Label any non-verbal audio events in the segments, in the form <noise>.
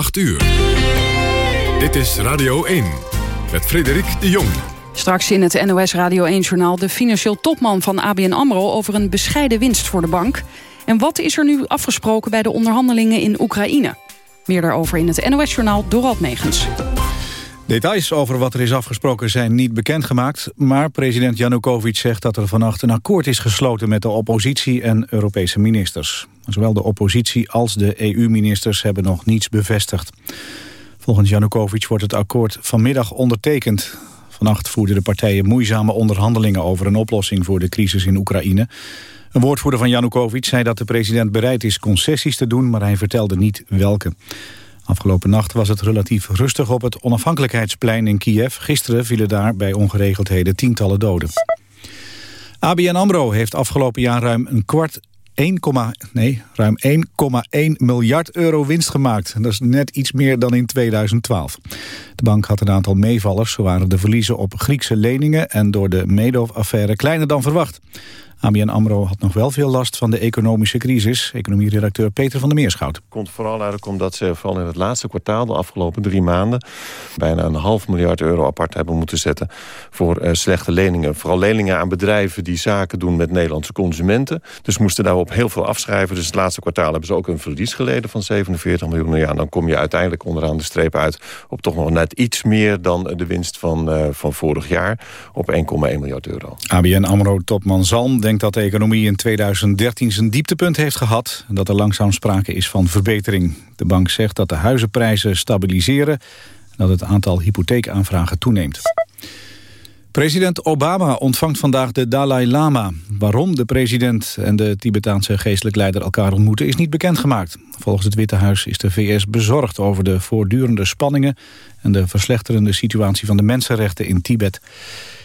8 uur. Dit is Radio 1 met Frederik de Jong. Straks in het NOS Radio 1-journaal de financieel topman van ABN AMRO... over een bescheiden winst voor de bank. En wat is er nu afgesproken bij de onderhandelingen in Oekraïne? Meer daarover in het NOS-journaal Dorald Megens. Details over wat er is afgesproken zijn niet bekendgemaakt... maar president Janukovic zegt dat er vannacht een akkoord is gesloten... met de oppositie en Europese ministers. Zowel de oppositie als de EU-ministers hebben nog niets bevestigd. Volgens Janukovic wordt het akkoord vanmiddag ondertekend. Vannacht voerden de partijen moeizame onderhandelingen... over een oplossing voor de crisis in Oekraïne. Een woordvoerder van Janukovic zei dat de president bereid is concessies te doen... maar hij vertelde niet welke. Afgelopen nacht was het relatief rustig op het onafhankelijkheidsplein in Kiev. Gisteren vielen daar bij ongeregeldheden tientallen doden. ABN AMRO heeft afgelopen jaar ruim een kwart 1, nee, ruim 1,1 miljard euro winst gemaakt. Dat is net iets meer dan in 2012. De bank had een aantal meevallers. Zo waren de verliezen op Griekse leningen... en door de Madoff-affaire kleiner dan verwacht. ABN AMRO had nog wel veel last van de economische crisis. Economieredacteur Peter van der Meerschout. komt vooral eigenlijk omdat ze vooral in het laatste kwartaal... de afgelopen drie maanden bijna een half miljard euro apart hebben moeten zetten... voor uh, slechte leningen. Vooral leningen aan bedrijven die zaken doen met Nederlandse consumenten. Dus moesten daarop heel veel afschrijven. Dus het laatste kwartaal hebben ze ook een verlies geleden van 47 miljoen. Nou ja, dan kom je uiteindelijk onderaan de streep uit... op toch nog net iets meer dan de winst van, uh, van vorig jaar... op 1,1 miljard euro. ABN AMRO-topman Zalm denkt dat de economie in 2013 zijn dieptepunt heeft gehad... en dat er langzaam sprake is van verbetering. De bank zegt dat de huizenprijzen stabiliseren... en dat het aantal hypotheekaanvragen toeneemt. President Obama ontvangt vandaag de Dalai Lama. Waarom de president en de Tibetaanse geestelijk leider elkaar ontmoeten... is niet bekendgemaakt. Volgens het Witte Huis is de VS bezorgd over de voortdurende spanningen... en de verslechterende situatie van de mensenrechten in Tibet.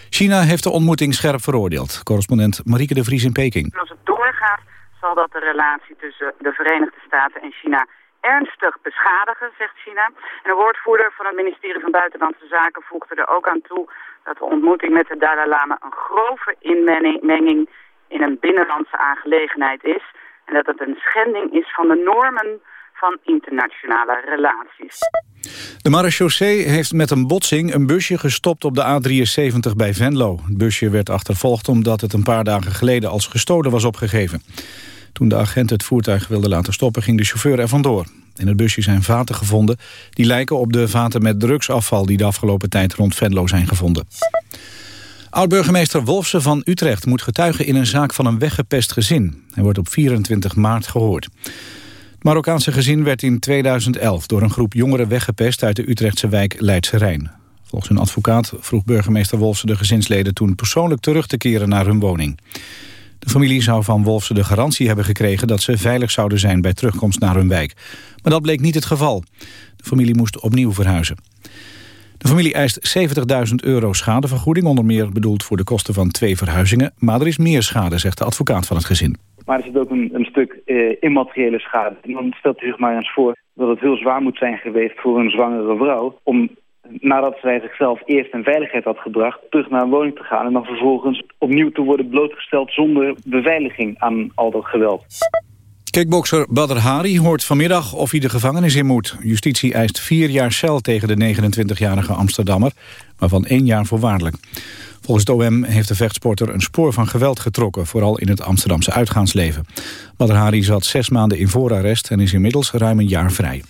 China heeft de ontmoeting scherp veroordeeld. Correspondent Marieke de Vries in Peking. Als het doorgaat zal dat de relatie tussen de Verenigde Staten en China ernstig beschadigen, zegt China. En een woordvoerder van het ministerie van Buitenlandse Zaken voegde er ook aan toe dat de ontmoeting met de Dalai Lama een grove inmenging in een binnenlandse aangelegenheid is. En dat het een schending is van de normen van internationale relaties. De marechaussee heeft met een botsing een busje gestopt op de A73 bij Venlo. Het busje werd achtervolgd omdat het een paar dagen geleden als gestolen was opgegeven. Toen de agent het voertuig wilde laten stoppen ging de chauffeur er vandoor. In het busje zijn vaten gevonden. Die lijken op de vaten met drugsafval die de afgelopen tijd rond Venlo zijn gevonden. Oud-burgemeester Wolfsen van Utrecht moet getuigen in een zaak van een weggepest gezin. Hij wordt op 24 maart gehoord. Marokkaanse gezin werd in 2011 door een groep jongeren weggepest uit de Utrechtse wijk Leidse Rijn. Volgens een advocaat vroeg burgemeester Wolfsen de gezinsleden toen persoonlijk terug te keren naar hun woning. De familie zou van Wolfsen de garantie hebben gekregen dat ze veilig zouden zijn bij terugkomst naar hun wijk. Maar dat bleek niet het geval. De familie moest opnieuw verhuizen. De familie eist 70.000 euro schadevergoeding, onder meer bedoeld voor de kosten van twee verhuizingen. Maar er is meer schade, zegt de advocaat van het gezin. Maar er zit ook een, een stuk uh, immateriële schade. En dan stelt u zich maar eens voor dat het heel zwaar moet zijn geweest voor een zwangere vrouw... om nadat zij zichzelf eerst in veiligheid had gebracht... terug naar een woning te gaan en dan vervolgens opnieuw te worden blootgesteld... zonder beveiliging aan al dat geweld. Kickbokser Badr Hari hoort vanmiddag of hij de gevangenis in moet. Justitie eist vier jaar cel tegen de 29-jarige Amsterdammer, waarvan één jaar voorwaardelijk. Volgens het OM heeft de vechtsporter een spoor van geweld getrokken... vooral in het Amsterdamse uitgaansleven. Badr Hari zat zes maanden in voorarrest en is inmiddels ruim een jaar vrij.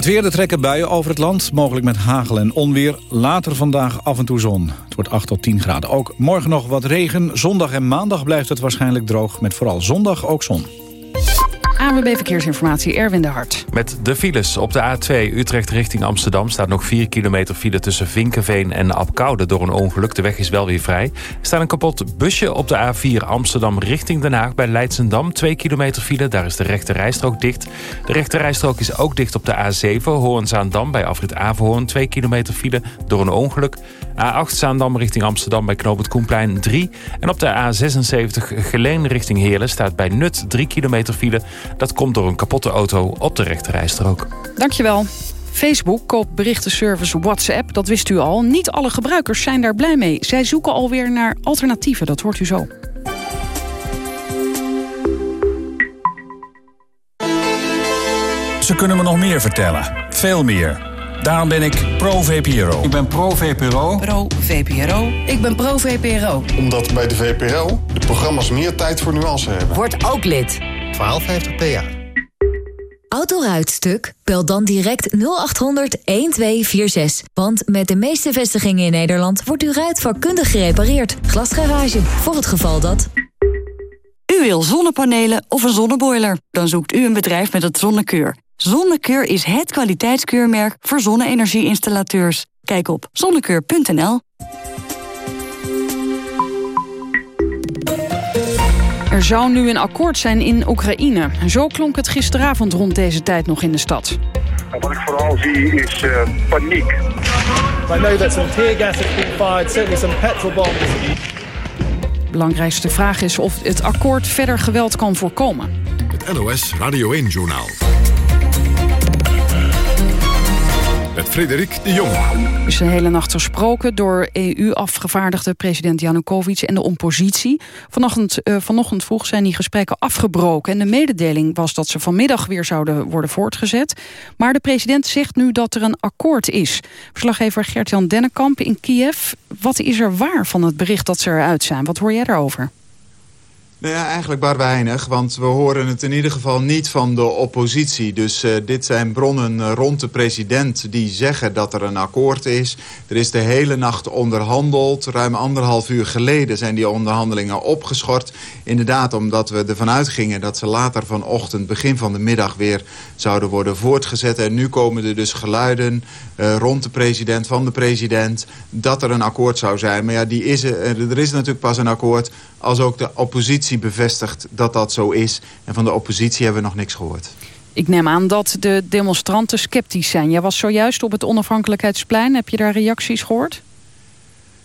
Het weer, de trekken buien over het land, mogelijk met hagel en onweer. Later vandaag af en toe zon. Het wordt 8 tot 10 graden. Ook morgen nog wat regen. Zondag en maandag blijft het waarschijnlijk droog... met vooral zondag ook zon. ANWB Verkeersinformatie, Erwin de Hart. Met de files op de A2 Utrecht richting Amsterdam... staat nog 4 kilometer file tussen Vinkenveen en Apkoude... door een ongeluk. De weg is wel weer vrij. Er staat een kapot busje op de A4 Amsterdam richting Den Haag... bij Leidsendam, 2 kilometer file. Daar is de rechte rijstrook dicht. De rechte rijstrook is ook dicht op de A7 Hoorn-Zaandam... bij afrit Averhoorn, 2 kilometer file door een ongeluk. A8 Zaandam richting Amsterdam bij Knoop het Koenplein 3. En op de A76 Geleen richting Heerlen staat bij Nut 3 kilometer file... Dat komt door een kapotte auto op de rechterrijstrook. Dankjewel. Facebook koopt berichtenservice WhatsApp, dat wist u al. Niet alle gebruikers zijn daar blij mee. Zij zoeken alweer naar alternatieven, dat hoort u zo. Ze kunnen me nog meer vertellen. Veel meer. Daarom ben ik pro-VPRO. Ik ben pro-VPRO. Pro-VPRO. Ik ben pro-VPRO. Omdat bij de VPRO de programma's meer tijd voor nuance hebben. Word ook lid. 1250 PA. Autoruitstuk? Bel dan direct 0800 1246. Want met de meeste vestigingen in Nederland wordt uw ruit vakkundig gerepareerd. Glasgarage, voor het geval dat... U wil zonnepanelen of een zonneboiler? Dan zoekt u een bedrijf met het Zonnekeur. Zonnekeur is het kwaliteitskeurmerk voor zonne-energie-installateurs. Kijk op zonnekeur.nl. Er zou nu een akkoord zijn in Oekraïne. Zo klonk het gisteravond rond deze tijd nog in de stad. Wat ik vooral zie is uh, paniek. I know that some tear gas has been fired, certainly some petrol bombs. Belangrijkste vraag is of het akkoord verder geweld kan voorkomen. Het NOS Radio 1-journaal. Met Frederik de Jong. Is de hele nacht gesproken door EU-afgevaardigde president Janukovic en de oppositie. Vanochtend, uh, vanochtend vroeg zijn die gesprekken afgebroken. En de mededeling was dat ze vanmiddag weer zouden worden voortgezet. Maar de president zegt nu dat er een akkoord is. Verslaggever Gert-Jan Dennekamp in Kiev. Wat is er waar van het bericht dat ze eruit zijn? Wat hoor jij daarover? Nou ja, eigenlijk maar weinig, want we horen het in ieder geval niet van de oppositie. Dus uh, dit zijn bronnen rond de president die zeggen dat er een akkoord is. Er is de hele nacht onderhandeld. Ruim anderhalf uur geleden zijn die onderhandelingen opgeschort. Inderdaad, omdat we ervan uitgingen dat ze later vanochtend, begin van de middag weer zouden worden voortgezet. En nu komen er dus geluiden uh, rond de president, van de president, dat er een akkoord zou zijn. Maar ja, die is er, er is natuurlijk pas een akkoord als ook de oppositie bevestigt dat dat zo is. En van de oppositie hebben we nog niks gehoord. Ik neem aan dat de demonstranten sceptisch zijn. Jij was zojuist op het onafhankelijkheidsplein. Heb je daar reacties gehoord?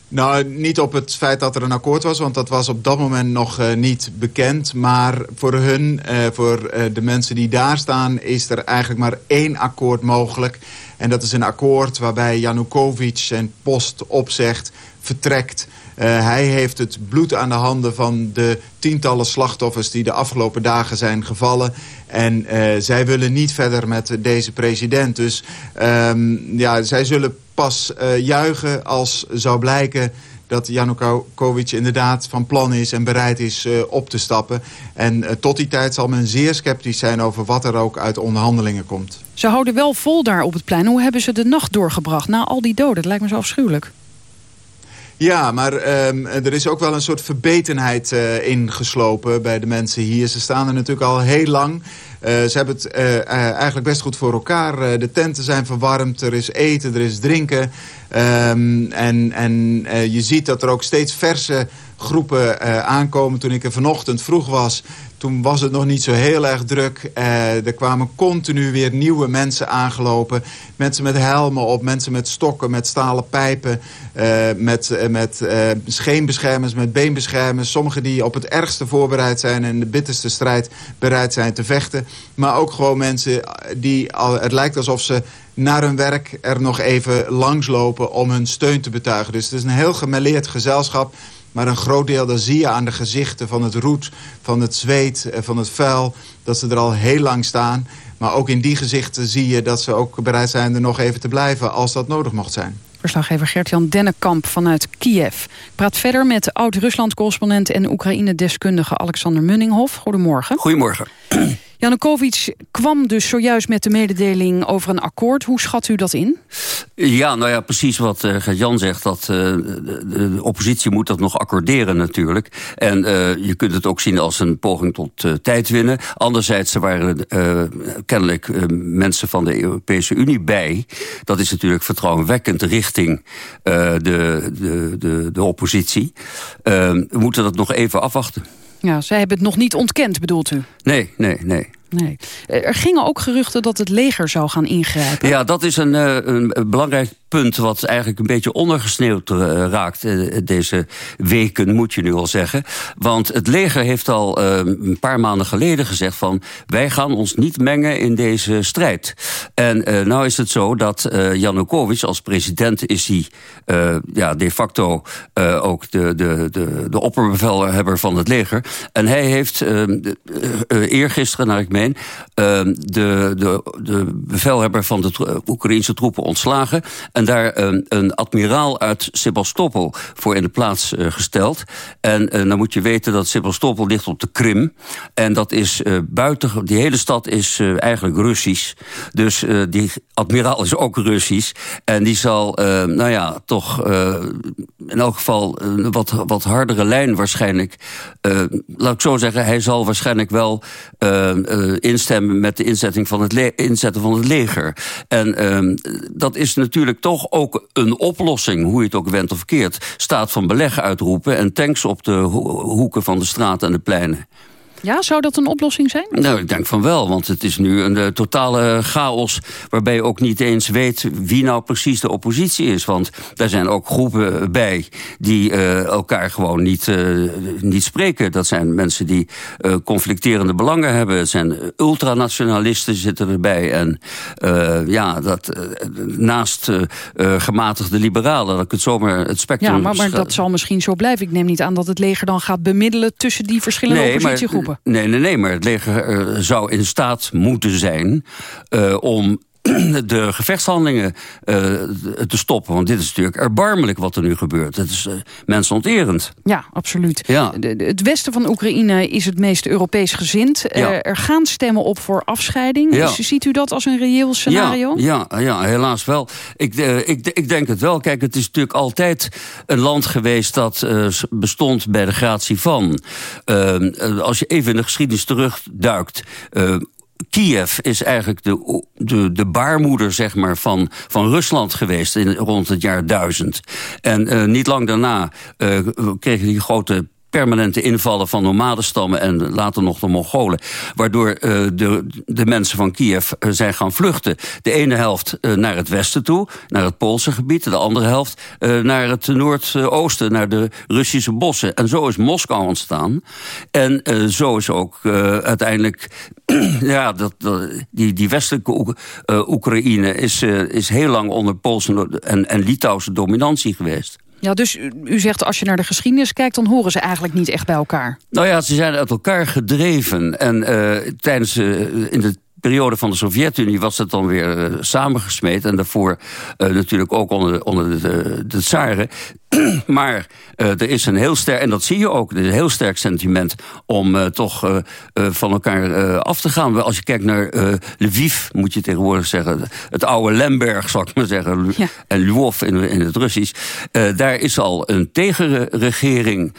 Nou, niet op het feit dat er een akkoord was, want dat was op dat moment nog uh, niet bekend. Maar voor hun, uh, voor uh, de mensen die daar staan, is er eigenlijk maar één akkoord mogelijk. En dat is een akkoord waarbij Janukovic zijn post opzegt, vertrekt... Uh, hij heeft het bloed aan de handen van de tientallen slachtoffers... die de afgelopen dagen zijn gevallen. En uh, zij willen niet verder met deze president. Dus um, ja, zij zullen pas uh, juichen als zou blijken dat Janukovic inderdaad van plan is en bereid is op te stappen. En tot die tijd zal men zeer sceptisch zijn over wat er ook uit onderhandelingen komt. Ze houden wel vol daar op het plein. Hoe hebben ze de nacht doorgebracht na al die doden? Dat lijkt me zo afschuwelijk. Ja, maar um, er is ook wel een soort verbetenheid uh, ingeslopen bij de mensen hier. Ze staan er natuurlijk al heel lang. Uh, ze hebben het uh, eigenlijk best goed voor elkaar. de tenten zijn verwarmd, er is eten, er is drinken. Um, en en je ziet dat er ook steeds verse groepen aankomen. Toen ik er vanochtend vroeg was, toen was het nog niet zo heel erg druk. Uh, er kwamen continu weer nieuwe mensen aangelopen. Mensen met helmen op, mensen met stokken, met stalen pijpen... Uh, met, met scheenbeschermers, met beenbeschermers. Sommigen die op het ergste voorbereid zijn... en de bitterste strijd bereid zijn te vechten. Maar ook gewoon mensen die... Het lijkt alsof ze naar hun werk er nog even langslopen... om hun steun te betuigen. Dus het is een heel gemêleerd gezelschap... Maar een groot deel, dat zie je aan de gezichten van het roet, van het zweet, van het vuil. Dat ze er al heel lang staan. Maar ook in die gezichten zie je dat ze ook bereid zijn er nog even te blijven als dat nodig mocht zijn. Verslaggever Gert-Jan Dennekamp vanuit Kiev. Ik praat verder met oud-Rusland-correspondent en Oekraïne-deskundige Alexander Munninghoff. Goedemorgen. Goedemorgen. Janukovic kwam dus zojuist met de mededeling over een akkoord. Hoe schat u dat in? Ja, nou ja, precies wat uh, Jan zegt. Dat, uh, de, oppositie moet dat nog accorderen natuurlijk. En uh, je kunt het ook zien als een poging tot tijd winnen. Anderzijds, er waren kennelijk mensen van de Europese Unie bij. Dat is natuurlijk vertrouwenwekkend richting de, de, de, de oppositie. we moeten dat nog even afwachten. Ja, zij hebben het nog niet ontkend, bedoelt u? Nee, nee, nee. Nee. Er gingen ook geruchten dat het leger zou gaan ingrijpen. Ja, dat is een, een belangrijk punt wat eigenlijk een beetje ondergesneeuwd raakt deze weken, moet je nu al zeggen. Want het leger heeft al een paar maanden geleden gezegd van wij gaan ons niet mengen in deze strijd. En nou is het zo dat Janukovic als president is hij ja, de facto ook de, de, de, de opperbevelhebber van het leger. En hij heeft eergisteren, naar ik meen, de, de, de bevelhebber van de Oekraïnse troepen ontslagen. En daar een, een admiraal uit Sebastopol voor in de plaats uh, gesteld. En uh, dan moet je weten dat Sebastopol ligt op de Krim. En dat is buiten, die hele stad is eigenlijk Russisch. Dus die admiraal is ook Russisch. En die zal, nou ja, toch in elk geval een wat, wat hardere lijn waarschijnlijk. laat ik zo zeggen, hij zal waarschijnlijk wel instemmen met de inzetting van het inzetten van het leger. En ehm, dat is natuurlijk toch ook een oplossing, hoe je het ook went of keert. Staat van beleg uitroepen en tanks op de hoeken van de straten en de pleinen. Ja, zou dat een oplossing zijn? Nou, ik denk van wel, want het is nu een uh, totale chaos... waarbij je ook niet eens weet wie nou precies de oppositie is. Want daar zijn ook groepen bij die uh, elkaar gewoon niet, uh, niet spreken. Dat zijn mensen die conflicterende belangen hebben. Het zijn ultranationalisten zitten erbij. En ja, dat, naast gematigde liberalen, dat ik het zomaar het spectrum... Ja, maar, maar dat zal misschien zo blijven. Ik neem niet aan dat het leger dan gaat bemiddelen... tussen die verschillende nee, oppositiegroepen. Nee, nee, nee, maar het leger uh, zou in staat moeten zijn uh, om <clears throat> de gevechtshandelingen uh, te stoppen. Want dit is natuurlijk erbarmelijk wat er nu gebeurt. Het is uh, mensonterend. Ja, absoluut. Ja. De, het westen van Oekraïne is het meest Europees gezind. Ja. Uh, er gaan stemmen op voor afscheiding. Ja. Ziet u dat als een reëel scenario? Ja, ja, ja helaas wel. Ik, ik, ik denk het wel. Kijk, het is natuurlijk altijd een land geweest... dat bestond bij de gratie van. als je even in de geschiedenis terugduikt... Kiev is eigenlijk de, de, de baarmoeder zeg maar, van, van Rusland geweest in, rond het jaar 1000. En uh, niet lang daarna uh, kregen die grote permanente invallen van nomadenstammen en later nog de Mongolen. Waardoor uh, de, de mensen van Kiev uh, zijn gaan vluchten. De ene helft uh, naar het westen toe, naar het Poolse gebied. De andere helft naar het noordoosten, naar de Russische bossen. En zo is Moskou ontstaan. En zo is ook uiteindelijk... <clears throat> ja, dat, dat, die, die westelijke Oekraïne is, is heel lang onder Poolse en, en Litouwse dominantie geweest. Ja, dus u zegt als je naar de geschiedenis kijkt... dan horen ze eigenlijk niet echt bij elkaar. Nou ja, ze zijn uit elkaar gedreven. En uh, tijdens, uh, in de periode van de Sovjet-Unie was het dan weer uh, samengesmeed. En daarvoor natuurlijk ook onder, onder de, de tsaren. <clears throat> maar uh, er is een heel sterk, en dat zie je ook, er is een heel sterk sentiment om uh, toch uh, van elkaar af te gaan. Als je kijkt naar Lviv, moet je tegenwoordig zeggen, het oude Lemberg, zal ik maar zeggen, ja. en Lwów in, in het Russisch. daar is al een tegenregering,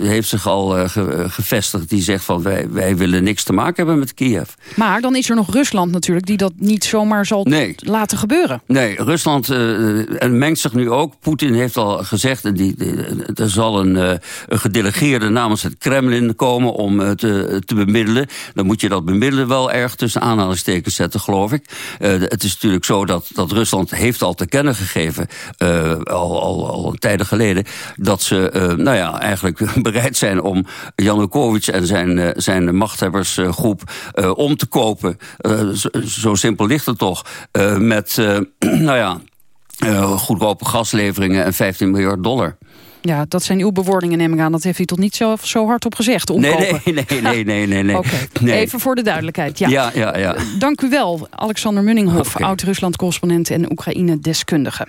heeft zich al ge, gevestigd, die zegt van wij, wij willen niks te maken hebben met Kiev. Maar dan is er nog Rusland natuurlijk, die dat niet zomaar zal nee. laten gebeuren. Nee, Rusland en mengt zich nu ook. Poetin heeft al gezegd gezegd... En die, die, er zal een, uh, een, gedelegeerde namens het Kremlin komen om te, te bemiddelen. Dan moet je dat bemiddelen wel erg tussen aanhalingstekens zetten, geloof ik. Het is natuurlijk zo dat, dat Rusland heeft al te kennen gegeven... al, al, tijden geleden... dat ze nou ja, eigenlijk <laughs> bereid zijn om Janukovic en zijn, zijn machthebbersgroep om te kopen. Zo, zo, simpel ligt het toch. met, <clears throat> nou ja... Uh, goedkope gasleveringen en 15 miljard dollar. Ja, dat zijn uw bewoordingen, neem ik aan. Dat heeft u toch niet zo, zo hard op gezegd, omkopen? Nee, nee, nee, nee, nee. nee, <laughs> okay. nee. Even voor de duidelijkheid, ja. Ja, ja, ja. Dank u wel, Alexander Munninghoff, okay. oud-Rusland-correspondent en Oekraïne-deskundige.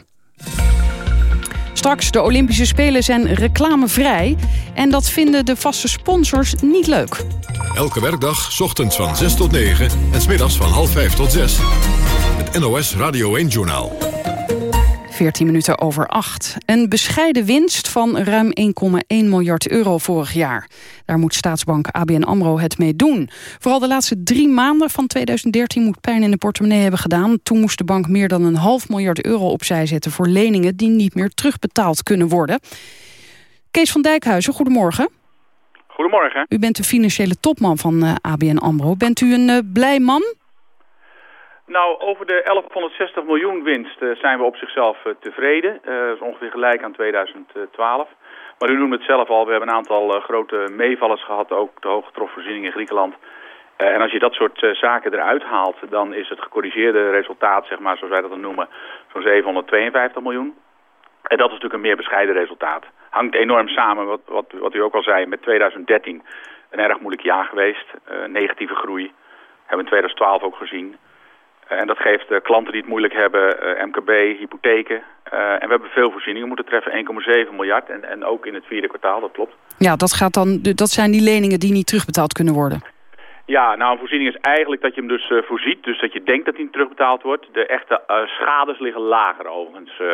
Straks, de Olympische Spelen zijn reclamevrij. En dat vinden de vaste sponsors niet leuk. Elke werkdag, ochtends van 6 tot 9 en smiddags van half 5 tot 6. Het NOS Radio 1-journaal. 14 minuten over 8. Een bescheiden winst van ruim 1,1 miljard euro vorig jaar. Daar moet staatsbank ABN AMRO het mee doen. Vooral de laatste drie maanden van 2013 moet pijn in de portemonnee hebben gedaan. Toen moest de bank meer dan een half miljard euro opzij zetten... voor leningen die niet meer terugbetaald kunnen worden. Kees van Dijkhuizen, goedemorgen. Goedemorgen. U bent de financiële topman van eh, ABN AMRO. Bent u een uh, blij man? Nou, over de 1160 miljoen winst zijn we op zichzelf tevreden. dat is ongeveer gelijk aan 2012. Maar u noemde het zelf al, we hebben een aantal grote meevallers gehad. Ook de hooggetroffen voorziening in Griekenland. en als je dat soort zaken eruit haalt, dan is het gecorrigeerde resultaat, zeg maar, zoals wij dat dan noemen, zo'n 752 miljoen. En dat is natuurlijk een meer bescheiden resultaat. Hangt enorm samen, wat, wat, wat u ook al zei, met 2013. Een erg moeilijk jaar geweest. Negatieve groei. Hebben we in 2012 ook gezien. Uh, en dat geeft uh, klanten die het moeilijk hebben, MKB, hypotheken. en we hebben veel voorzieningen moeten treffen, 1,7 miljard. En, en ook in het vierde kwartaal, dat klopt. Ja, dat, gaat dan, dat zijn die leningen die niet terugbetaald kunnen worden. Ja, nou een voorziening is eigenlijk dat je hem dus uh, voorziet. Dus dat je denkt dat hij terugbetaald wordt. De echte uh, schades liggen lager overigens uh,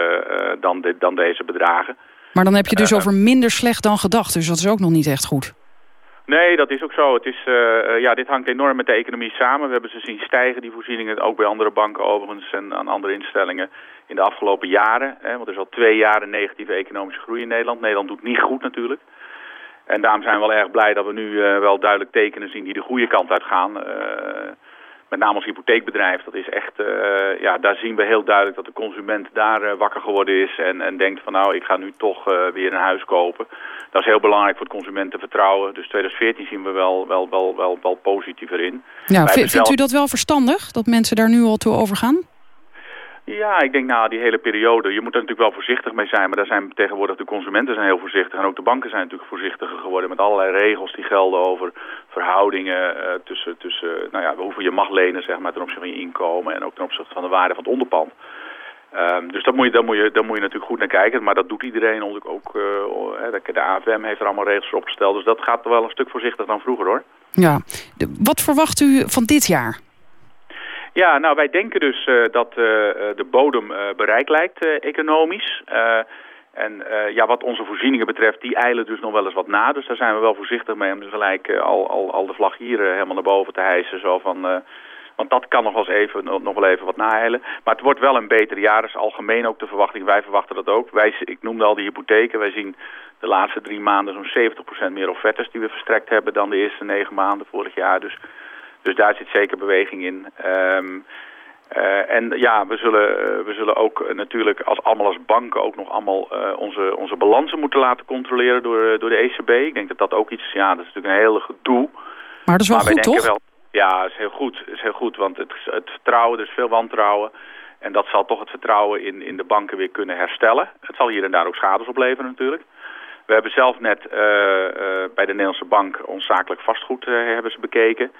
dan, dan deze bedragen. Maar dan heb je dus over minder slecht dan gedacht. Dus dat is ook nog niet echt goed. Nee, dat is ook zo. Het is, ja, dit hangt enorm met de economie samen. We hebben ze zien stijgen, die voorzieningen. Ook bij andere banken overigens en aan andere instellingen in de afgelopen jaren. Hè, want er is al twee jaar een negatieve economische groei in Nederland. Nederland doet niet goed natuurlijk. En daarom zijn we wel erg blij dat we nu uh, wel duidelijk tekenen zien die de goede kant uit gaan. Met name als hypotheekbedrijf, dat is echt, uh, ja, daar zien we heel duidelijk dat de consument daar wakker geworden is en, en denkt van nou, ik ga nu toch weer een huis kopen. Dat is heel belangrijk voor het consumentenvertrouwen. Dus 2014 zien we wel, wel, wel, wel, wel positiever in. Ja, vindt u dat wel verstandig, dat mensen daar nu al toe overgaan? Ja, ik denk nou die hele periode, je moet er natuurlijk wel voorzichtig mee zijn. Maar daar zijn tegenwoordig de consumenten zijn heel voorzichtig. En ook de banken zijn natuurlijk voorzichtiger geworden met allerlei regels die gelden over verhoudingen uh, tussen, tussen nou ja, hoeveel je mag lenen zeg maar, ten opzichte van je inkomen. En ook ten opzichte van de waarde van het onderpand. Um, dus daar moet, je, daar, moet je, daar moet je natuurlijk goed naar kijken. Maar dat doet iedereen ook. Uh, de AFM heeft er allemaal regels voor opgesteld. Dus dat gaat wel een stuk voorzichtiger dan vroeger hoor. Ja. Wat verwacht u van dit jaar? Ja, nou wij denken dus uh, dat uh, de bodem bereikt lijkt economisch. en ja, wat onze voorzieningen betreft, die eilen dus nog wel eens wat na. Dus daar zijn we wel voorzichtig mee om gelijk al, al, al de vlag hier helemaal naar boven te hijsen. Zo van, want dat kan nog wel, eens even, nog wel even wat naeilen. Maar het wordt wel een beter jaar, is algemeen ook de verwachting. Wij verwachten dat ook. Wij, ik noemde al die hypotheken. Wij zien de laatste drie maanden zo'n 70% meer offertes die we verstrekt hebben dan de eerste negen maanden vorig jaar. Dus dus daar zit zeker beweging in. Um, uh, en ja, we zullen, uh, we zullen ook uh, natuurlijk als allemaal als banken ook nog allemaal onze, onze balansen moeten laten controleren door, door de ECB. Ik denk dat dat ook iets is, ja, dat is natuurlijk een hele gedoe. Maar dat is wel maar goed, toch? Wel, ja, dat is heel goed. is heel goed, want het, het vertrouwen, er is veel wantrouwen. En dat zal toch het vertrouwen in, in de banken weer kunnen herstellen. Het zal hier en daar ook schades opleveren natuurlijk. We hebben zelf net bij de Nederlandse Bank ons zakelijk vastgoed hebben ze bekeken.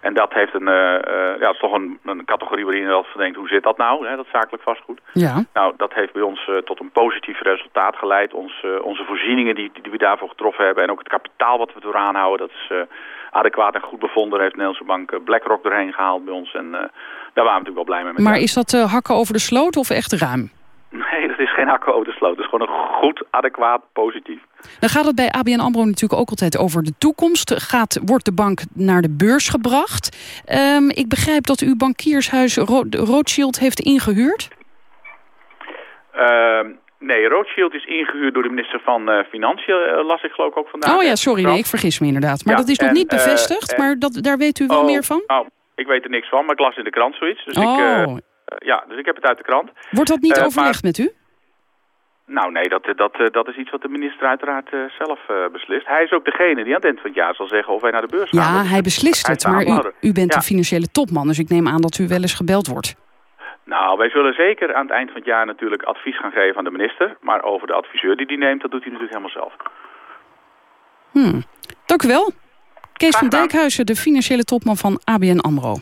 En dat heeft een, uh, uh, ja, is toch een, een, categorie waarin je wel denkt, hoe zit dat nou, hè, dat zakelijk vastgoed? Ja. Nou, dat heeft bij ons uh, tot een positief resultaat geleid. Ons, onze voorzieningen die, die we daarvoor getroffen hebben en ook het kapitaal wat we eraan houden, dat is adequaat en goed bevonden. Daar heeft de Nederlandse Bank BlackRock doorheen gehaald bij ons en daar waren we natuurlijk wel blij mee. Met maar is dat hakken over de sloot of echt ruim? Nee, dat is geen de sloot. Dat is gewoon een goed, adequaat, positief. Dan gaat het bij ABN AMRO natuurlijk ook altijd over de toekomst. Gaat, wordt de bank naar de beurs gebracht? Um, ik begrijp dat uw bankiershuis Rothschild heeft ingehuurd? Uh, nee, Rothschild is ingehuurd door de minister van uh, Financiën, uh, las ik geloof ik ook vandaag. Oh ja, sorry, nee, ik vergis me inderdaad. Maar ja, dat is nog en, niet bevestigd, maar dat, daar weet u wel oh, meer van? Nou, ik weet er niks van, maar ik las in de krant zoiets. Dus oh. ik, ja, dus ik heb het uit de krant. Wordt dat niet overlegd maar, met u? Nou nee, dat, dat, dat is iets wat de minister uiteraard uh, zelf uh, beslist. Hij is ook degene die aan het eind van het jaar zal zeggen of wij naar de beurs gaan. Ja, hij beslist het, maar u, u bent ja. de financiële topman, dus ik neem aan dat u wel eens gebeld wordt. Nou, wij zullen zeker aan het eind van het jaar natuurlijk advies gaan geven aan de minister. Maar over de adviseur die die neemt, dat doet hij natuurlijk helemaal zelf. Hmm. Dank u wel. Kees van Dijkhuizen, de financiële topman van ABN AMRO.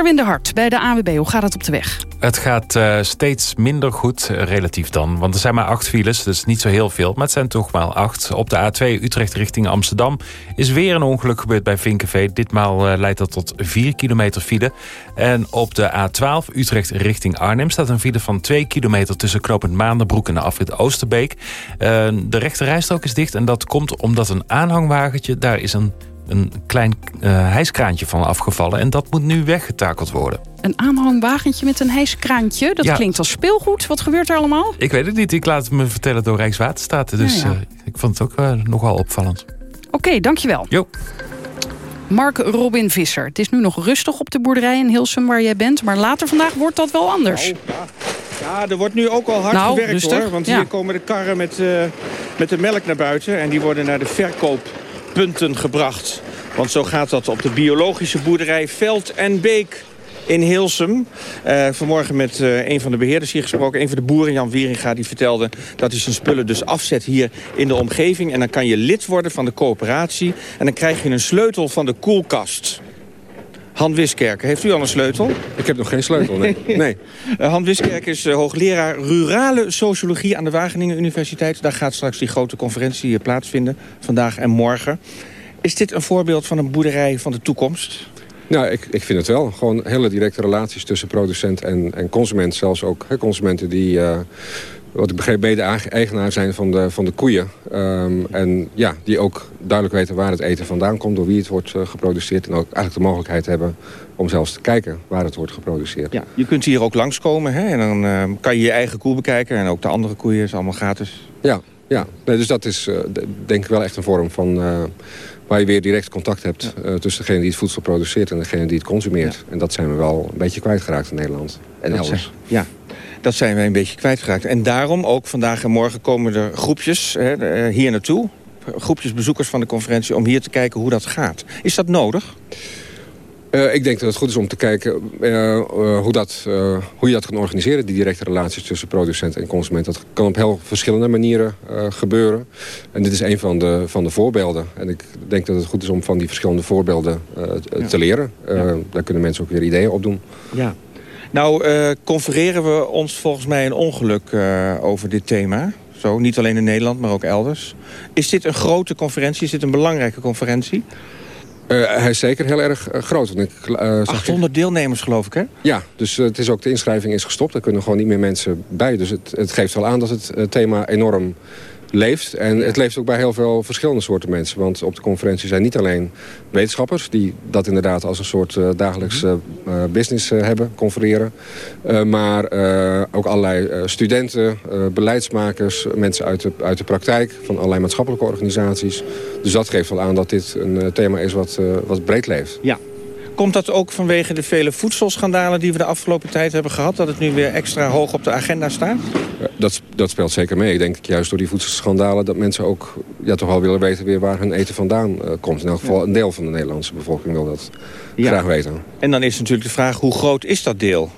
Erwin de bij de AWB, hoe gaat het op de weg? Het gaat uh, steeds minder goed, uh, relatief dan. Want er zijn maar acht files, dus niet zo heel veel. Maar het zijn toch maar acht. Op de A2 Utrecht richting Amsterdam is weer een ongeluk gebeurd bij Vinkenveen. Ditmaal uh, leidt dat tot 4 kilometer file. En op de A12 Utrecht richting Arnhem staat een file van 2 kilometer... tussen Knopend Maanderbroek en de afrit Oosterbeek. de rechte rijstrook is dicht en dat komt omdat een aanhangwagentje... daar is een een klein uh, hijskraantje van afgevallen. En dat moet nu weggetakeld worden. Een aanhangwagentje met een hijskraantje? Dat klinkt als speelgoed. Wat gebeurt er allemaal? Ik weet het niet. Ik laat het me vertellen door Rijkswaterstaat. Dus ja, ja. Uh, ik vond het ook uh, nogal opvallend. Oké, okay, dankjewel. Jo. Mark Robin Visser. Het is nu nog rustig op de boerderij in Hilsum waar jij bent... maar later vandaag wordt dat wel anders. Oh, ja. ja. er wordt nu ook al hard nou, gewerkt rustig. hoor. Want ja. hier komen de karren met, uh, met de melk naar buiten... en die worden naar de verkooppunten gebracht. Want zo gaat dat op de biologische boerderij Veld en Beek in Hilsum. Uh, vanmorgen met uh, een van de beheerders hier gesproken. Een van de boeren, Jan Wieringa, die vertelde dat hij zijn spullen dus afzet hier in de omgeving. En dan kan je lid worden van de coöperatie. En dan krijg je een sleutel van de koelkast. Han Wiskerken, heeft u al een sleutel? Ik heb nog geen sleutel, nee. <laughs> nee. Uh, Han Wiskerken is uh, hoogleraar rurale sociologie aan de Wageningen Universiteit. Daar gaat straks die grote conferentie plaatsvinden, vandaag en morgen. Is dit een voorbeeld van een boerderij van de toekomst? Nou, ik, ik vind het wel. Gewoon hele directe relaties tussen producent en, en consument. Zelfs ook hè, consumenten die, uh, wat ik begreep, mede-eigenaar zijn van de, van de koeien. Um, en ja, die ook duidelijk weten waar het eten vandaan komt, door wie het wordt uh, geproduceerd. En ook eigenlijk de mogelijkheid hebben om zelfs te kijken waar het wordt geproduceerd. Ja, je kunt hier ook langskomen hè? en dan uh, kan je je eigen koe bekijken. En ook de andere koeien is allemaal gratis. Ja, ja. Nee, dus dat is denk ik wel echt een vorm van waar je weer direct contact hebt uh, tussen degene die het voedsel produceert en degene die het consumeert. Ja. En dat zijn we wel een beetje kwijtgeraakt in Nederland en dat elders. Zijn, ja, dat zijn wij een beetje kwijtgeraakt. En daarom ook vandaag en morgen komen er groepjes hè, hier naartoe. Groepjes bezoekers van de conferentie om hier te kijken hoe dat gaat. Is dat nodig? Uh, ik denk dat het goed is om te kijken uh, uh, hoe, dat, hoe je dat kan organiseren. Die directe relaties tussen producent en consument. Dat kan op heel verschillende manieren gebeuren. En dit is een van de, van de voorbeelden. En ik denk dat het goed is om van die verschillende voorbeelden ja. te leren. Ja. Daar kunnen mensen ook weer ideeën op doen. Ja. Nou, confereren we ons volgens mij een ongeluk over dit thema. Zo, niet alleen in Nederland, maar ook elders. Is dit een grote conferentie? Is dit een belangrijke conferentie? Uh, hij is zeker heel erg uh, groot. Want ik, uh, 800 deelnemers geloof ik, hè? Ja, dus het is ook, de inschrijving is gestopt. Er kunnen gewoon niet meer mensen bij. Dus het, het geeft wel aan dat het thema enorm leeft. En het leeft ook bij heel veel verschillende soorten mensen. Want op de conferentie zijn niet alleen wetenschappers... die dat inderdaad als een soort uh, dagelijkse uh, business uh, hebben, confereren. maar ook allerlei studenten, beleidsmakers... mensen uit de, uit de praktijk van allerlei maatschappelijke organisaties. Dus dat geeft wel aan dat dit een thema is wat, wat breed leeft. Ja. Komt dat ook vanwege de vele voedselschandalen die we de afgelopen tijd hebben gehad? Dat het nu weer extra hoog op de agenda staat? Dat, dat speelt zeker mee. Ik denk juist door die voedselschandalen dat mensen ook ja, toch wel willen weten weer waar hun eten vandaan uh, komt. In elk geval een deel van de Nederlandse bevolking wil dat ja. graag weten. En dan is natuurlijk de vraag, hoe groot is dat deel?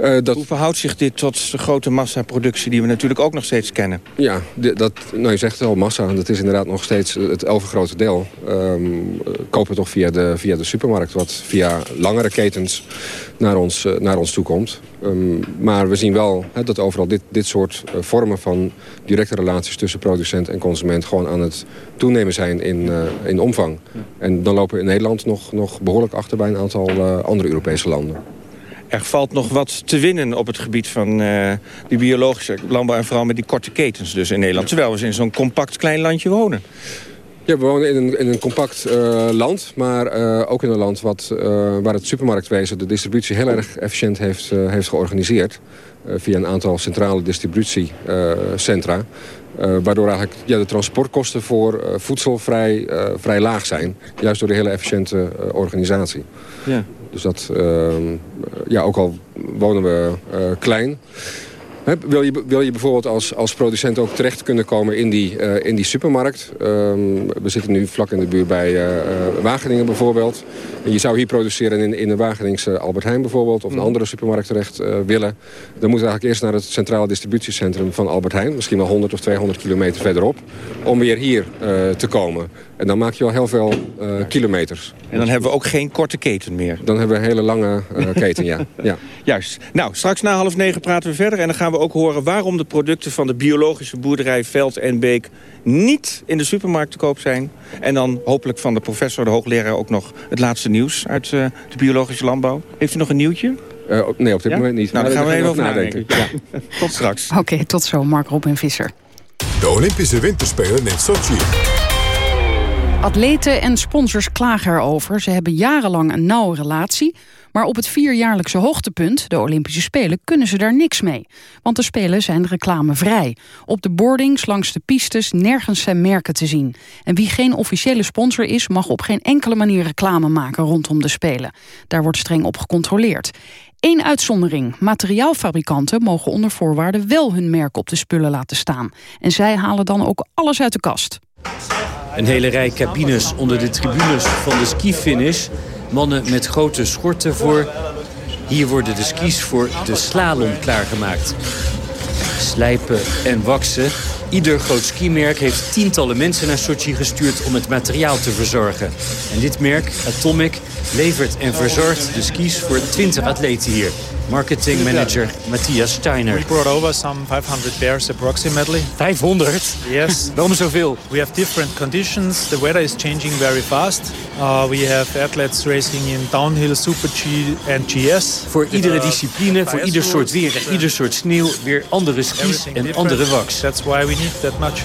Uh, dat... Hoe verhoudt zich dit tot de grote massaproductie die we natuurlijk ook nog steeds kennen? Ja, dat, nou je zegt al, massa. Dat is inderdaad nog steeds het overgrote deel. Um, kopen toch via de, via de supermarkt, wat via langere ketens naar ons, uh, naar ons toe komt. Um, maar we zien wel he, dat overal dit, dit soort vormen van directe relaties tussen producent en consument gewoon aan het toenemen zijn in, in omvang. En dan lopen we in Nederland nog, nog behoorlijk achter bij een aantal andere Europese landen. Er valt nog wat te winnen op het gebied van uh, die biologische landbouw... en vooral met die korte ketens dus in Nederland. Terwijl we in zo'n compact klein landje wonen. Ja, we wonen in een, in een compact uh, land, maar uh, ook in een land wat, waar het supermarktwezen... de distributie heel erg efficiënt heeft, heeft georganiseerd. via een aantal centrale distributiecentra. waardoor eigenlijk ja, de transportkosten voor voedsel vrij, vrij laag zijn. Juist door de hele efficiënte organisatie. Ja. Dus dat, uh, ja, ook al wonen we uh, klein... He, wil, je, wil je bijvoorbeeld als, als producent ook terecht kunnen komen in die, uh, in die supermarkt? Um, we zitten nu vlak in de buurt bij uh, Wageningen bijvoorbeeld. En je zou hier produceren in, in de Wageningse Albert Heijn bijvoorbeeld... of een andere supermarkt terecht uh, willen. Dan moet je eigenlijk eerst naar het centrale distributiecentrum van Albert Heijn. Misschien wel 100 of 200 kilometer verderop. Om weer hier te komen. En dan maak je al heel veel kilometers. En dan hebben we ook geen korte keten meer. Dan hebben we een hele lange keten, ja. <laughs> ja. Juist. Nou, straks na half negen praten we verder. En dan gaan we ook horen waarom de producten van de biologische boerderij Veld en Beek niet in de supermarkt te koop zijn. En dan hopelijk van de professor, de hoogleraar, ook nog het laatste nieuws uit uh, de biologische landbouw. Heeft u nog een nieuwtje? Uh, nee, op dit ja? moment niet. Nou, daar gaan we even over nadenken. nadenken. Ja. <laughs> tot straks. Oké, okay, tot zo. Mark Robin Visser. De Olympische Winterspelen in Sochi. Atleten en sponsors klagen erover. Ze hebben jarenlang een nauwe relatie. Maar op het vierjaarlijkse hoogtepunt, de Olympische Spelen... kunnen ze daar niks mee. Want de Spelen zijn reclamevrij. Op de boardings, langs de pistes, nergens zijn merken te zien. En wie geen officiële sponsor is... mag op geen enkele manier reclame maken rondom de Spelen. Daar wordt streng op gecontroleerd. Eén uitzondering. Materiaalfabrikanten mogen onder voorwaarden wel hun merk op de spullen laten staan. En zij halen dan ook alles uit de kast. Een hele rij cabines onder de tribunes van de skifinish. Mannen met grote schorten voor. Hier worden de skis voor de slalom klaargemaakt. Slijpen en waksen. Ieder groot skimerk heeft tientallen mensen naar Sochi gestuurd om het materiaal te verzorgen. En dit merk, Atomic, levert en verzorgt de skis voor 20 atleten hier. Marketing manager Matthias Steiner. We brought over some 500 pairs approximately. 500? Yes. <laughs> Waarom zoveel? We have different conditions. The weather is changing very fast. Uh, we have athletes racing in downhill, super G and GS. Voor iedere discipline, voor ieder soort weer en ieder soort sneeuw weer andere skis en andere wax. That's why we need that.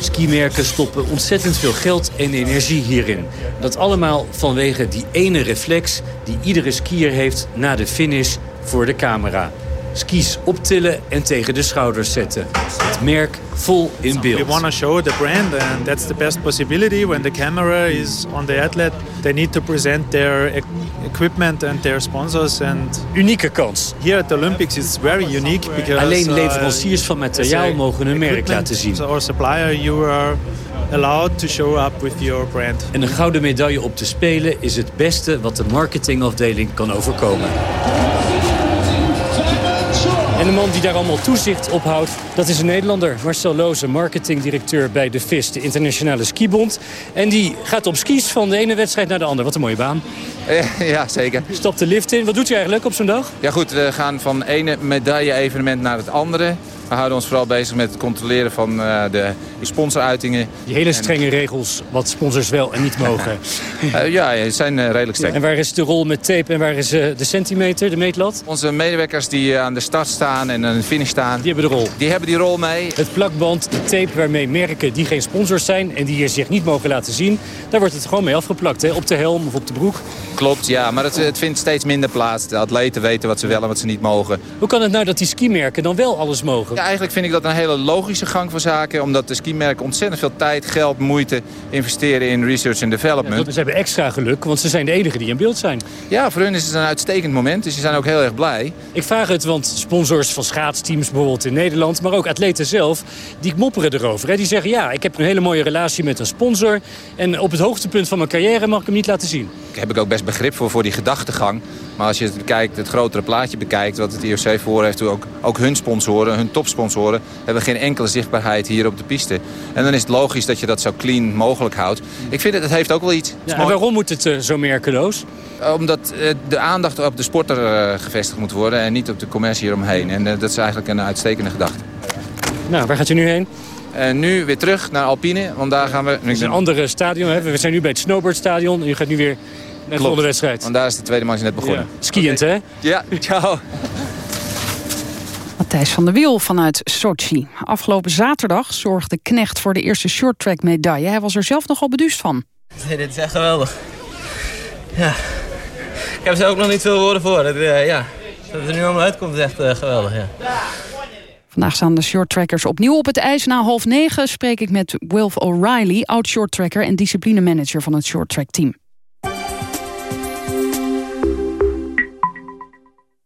Skimerken stoppen ontzettend veel geld en energie hierin. Dat allemaal vanwege die ene reflex die iedere skier heeft na de finish voor de camera. Skis optillen en tegen de schouders zetten. Het merk vol in beeld. We want to show the brand and that's the best possibility when the camera is on the athlete. They need to present their e- equipment and their sponsors and unieke kans. Here at the Olympics it's very unique because Alleen leveranciers van materiaal mogen hun merk laten zien. Or supplier you are allowed to show up with your brand. En een gouden medaille op te spelen is het beste wat de marketingafdeling kan overkomen. En de man die daar allemaal toezicht op houdt, dat is een Nederlander. Marcel Loze, marketingdirecteur bij de FIS, de Internationale Skibond. En die gaat op skis van de ene wedstrijd naar de andere. Wat een mooie baan. <laughs> Ja, zeker. Stapt de lift in. Wat doet u eigenlijk op zo'n dag? Ja goed, we gaan van ene medaille-evenement naar het andere. We houden ons vooral bezig met het controleren van uh, de sponsoruitingen. Die hele strenge en... regels, wat sponsors wel en niet mogen. uh, <laughs> ja, het zijn uh, redelijk streng. En waar is de rol met tape en waar is de centimeter, de meetlat? Onze medewerkers die aan de start staan en aan de finish staan. Die hebben de rol? Die hebben die rol mee. Het plakband, de tape waarmee merken die geen sponsors zijn... en die zich niet mogen laten zien... daar wordt het gewoon mee afgeplakt, hè? op de helm of op de broek. Klopt, ja, maar het, het vindt steeds minder plaats. De atleten weten wat ze wel en wat ze niet mogen. Hoe kan het nou dat die skimerken dan wel alles mogen? Ja, eigenlijk vind ik dat een hele logische gang van zaken. Omdat de skimerken ontzettend veel tijd, geld, moeite investeren in research en development. Ja, ze hebben extra geluk, want ze zijn de enige die in beeld zijn. Ja, voor hun is het een uitstekend moment. Dus ze zijn ook heel erg blij. Ik vraag het, want sponsors van schaatsteams bijvoorbeeld in Nederland... maar ook atleten zelf, die mopperen erover. Hè? Die zeggen, ja, ik heb een hele mooie relatie met een sponsor... en op het hoogtepunt van mijn carrière mag ik hem niet laten zien. Daar heb ik ook best begrip voor, voor die gedachtegang. Maar als je het, bekijkt, het grotere plaatje bekijkt... wat het IOC voor heeft, ook, ook hun sponsoren, hun topsponsoren... hebben geen enkele zichtbaarheid hier op de piste. En dan is het logisch dat je dat zo clean mogelijk houdt. Ik vind het, het heeft ook wel iets. Ja, en waarom moet het uh, zo merkeloos? Omdat uh, de aandacht op de sporter uh, gevestigd moet worden... en niet op de commercie hieromheen. En dat is eigenlijk een uitstekende gedachte. Nou, waar gaat u nu heen? Nu weer terug naar Alpine, want daar gaan we... Het is een andere stadion, hè? we zijn nu bij het snowboardstadion. En u gaat nu weer naar de volgende wedstrijd. Want daar is de tweede match net begonnen. Ja. Skiënd, okay. hè? Ja, <laughs> ciao. Matthijs van der Wiel vanuit Sochi. Afgelopen zaterdag zorgde Knecht voor de eerste shorttrack medaille. Hij was er zelf nogal beduust van. Nee, dit is echt geweldig. Ja. Ik heb er ook nog niet veel woorden voor. Dat, uh, ja. dat het er nu allemaal uitkomt is echt uh, geweldig. Ja. Vandaag staan de shorttrackers opnieuw op het ijs. Na half negen spreek ik met Wilf O'Reilly, oud-shorttracker en disciplinemanager van het shorttrack-team.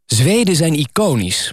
Zweden zijn iconisch.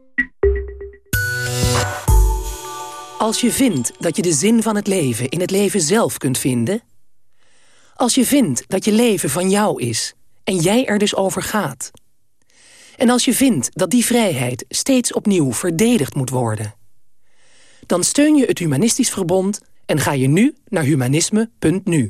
Als je vindt dat je de zin van het leven in het leven zelf kunt vinden... als je vindt dat je leven van jou is en jij er dus over gaat... en als je vindt dat die vrijheid steeds opnieuw verdedigd moet worden... dan steun je het Humanistisch Verbond en ga je nu naar humanisme.nu.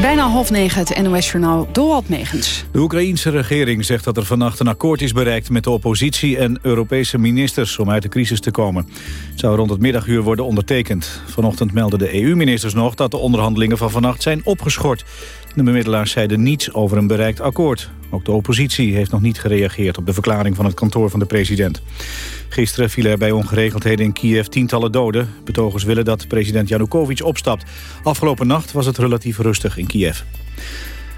Bijna half negen het NOS-journaal Dorald Megens. De Oekraïense regering zegt dat er vannacht een akkoord is bereikt... met de oppositie en Europese ministers om uit de crisis te komen. Het zou rond het middaguur worden ondertekend. Vanochtend melden de EU-ministers nog dat de onderhandelingen van vannacht zijn opgeschort. De bemiddelaars zeiden niets over een bereikt akkoord. Ook de oppositie heeft nog niet gereageerd op de verklaring van het kantoor van de president. Gisteren vielen er bij ongeregeldheden in Kiev tientallen doden. Betogers willen dat president Janukovic opstapt. Afgelopen nacht was het relatief rustig in Kiev.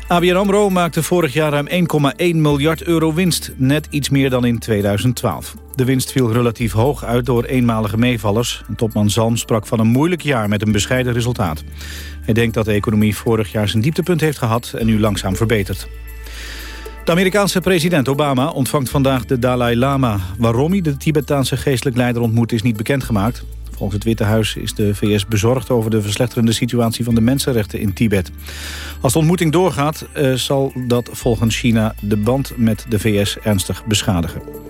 ABN AMRO maakte vorig jaar ruim 1,1 miljard euro winst. Net iets meer dan in 2012. De winst viel relatief hoog uit door eenmalige meevallers. Topman Zalm sprak van een moeilijk jaar met een bescheiden resultaat. Hij denkt dat de economie vorig jaar zijn dieptepunt heeft gehad en nu langzaam verbetert. De Amerikaanse president Obama ontvangt vandaag de Dalai Lama. Waarom hij de Tibetaanse geestelijk leider ontmoet is niet bekendgemaakt. Volgens het Witte Huis is de VS bezorgd over de verslechterende situatie van de mensenrechten in Tibet. Als de ontmoeting doorgaat, eh, zal dat volgens China de band met de VS ernstig beschadigen.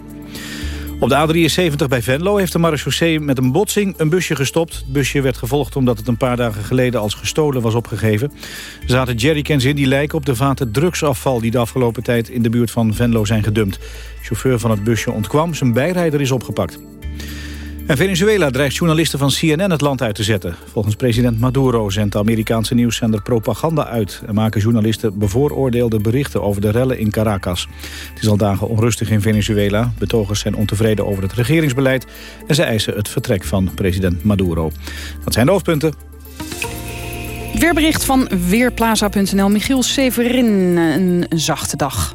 Op de A73 bij Venlo heeft de marechaussee met een botsing een busje gestopt. Het busje werd gevolgd omdat het een paar dagen geleden als gestolen was opgegeven. Er zaten jerrycans in die lijken op de vaten drugsafval... die de afgelopen tijd in de buurt van Venlo zijn gedumpt. De chauffeur van het busje ontkwam, zijn bijrijder is opgepakt. En Venezuela dreigt journalisten van CNN het land uit te zetten. Volgens president Maduro zendt de Amerikaanse nieuwszender propaganda uit... en maken journalisten bevooroordeelde berichten over de rellen in Caracas. Het is al dagen onrustig in Venezuela. Betogers zijn ontevreden over het regeringsbeleid... en ze eisen het vertrek van president Maduro. Dat zijn de hoofdpunten. Weerbericht van Weerplaza.nl. Michiel Severin, een zachte dag.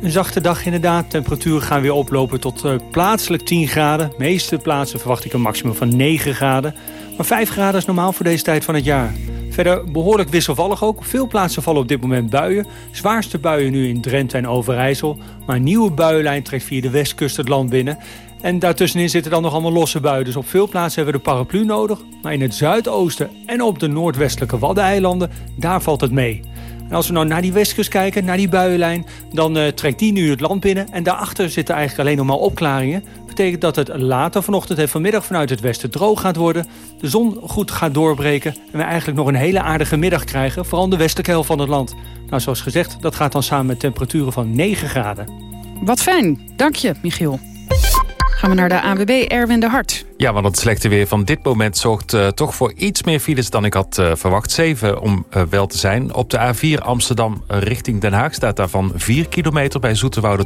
Een zachte dag inderdaad. Temperaturen gaan weer oplopen tot uh, plaatselijk 10 graden. De meeste plaatsen verwacht ik een maximum van 9 graden. Maar 5 graden is normaal voor deze tijd van het jaar. Verder behoorlijk wisselvallig ook. Veel plaatsen vallen op dit moment buien. Zwaarste buien nu in Drenthe en Overijssel. Maar een nieuwe buienlijn trekt via de westkust het land binnen. En daartussenin zitten dan nog allemaal losse buien. Dus op veel plaatsen hebben we de paraplu nodig. Maar in het zuidoosten en op de noordwestelijke Waddeneilanden, daar valt het mee. En als we nou naar die westkust kijken, naar die buienlijn... dan uh, trekt die nu het land binnen. En daarachter zitten eigenlijk alleen nog maar opklaringen. Betekent dat het later vanochtend en vanmiddag vanuit het westen droog gaat worden. De zon goed gaat doorbreken. En we eigenlijk nog een hele aardige middag krijgen. Vooral de westelijke helft van het land. Nou, zoals gezegd, dat gaat dan samen met temperaturen van 9 graden. Wat fijn. Dank je, Michiel. Gaan we naar de AWB Erwin de Hart. Ja, want het slechte weer van dit moment zorgt uh, toch voor iets meer files dan ik had uh, verwacht. Zeven om uh, wel te zijn. Op de A4 Amsterdam richting Den Haag staat daarvan 4 kilometer bij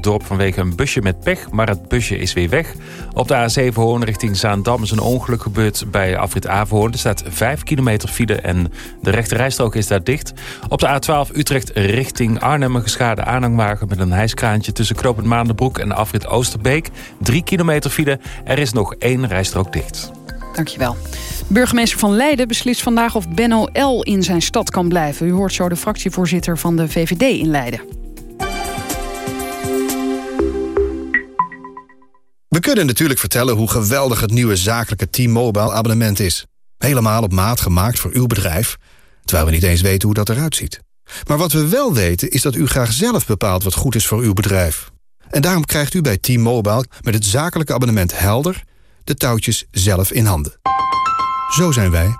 Dorp vanwege een busje met pech. Maar het busje is weer weg. Op de A7 Hoorn richting Zaandam is een ongeluk gebeurd bij afrit Averhoorn. Er staat 5 kilometer file en de rechte rijstrook is daar dicht. Op de A12 Utrecht richting Arnhem een geschade aanhangwagen met een hijskraantje tussen Knopend Maandenbroek en afrit Oosterbeek. 3 kilometer file. Er is nog één rijstrook ook dicht. Dankjewel. Burgemeester van Leiden beslist vandaag of Benno L. in zijn stad kan blijven. U hoort zo de fractievoorzitter van de VVD in Leiden. We kunnen natuurlijk vertellen hoe geweldig het nieuwe zakelijke T-Mobile abonnement is. Helemaal op maat gemaakt voor uw bedrijf, terwijl we niet eens weten hoe dat eruit ziet. Maar wat we wel weten is dat u graag zelf bepaalt wat goed is voor uw bedrijf. En daarom krijgt u bij T-Mobile met het zakelijke abonnement Helder de touwtjes zelf in handen. Zo zijn wij.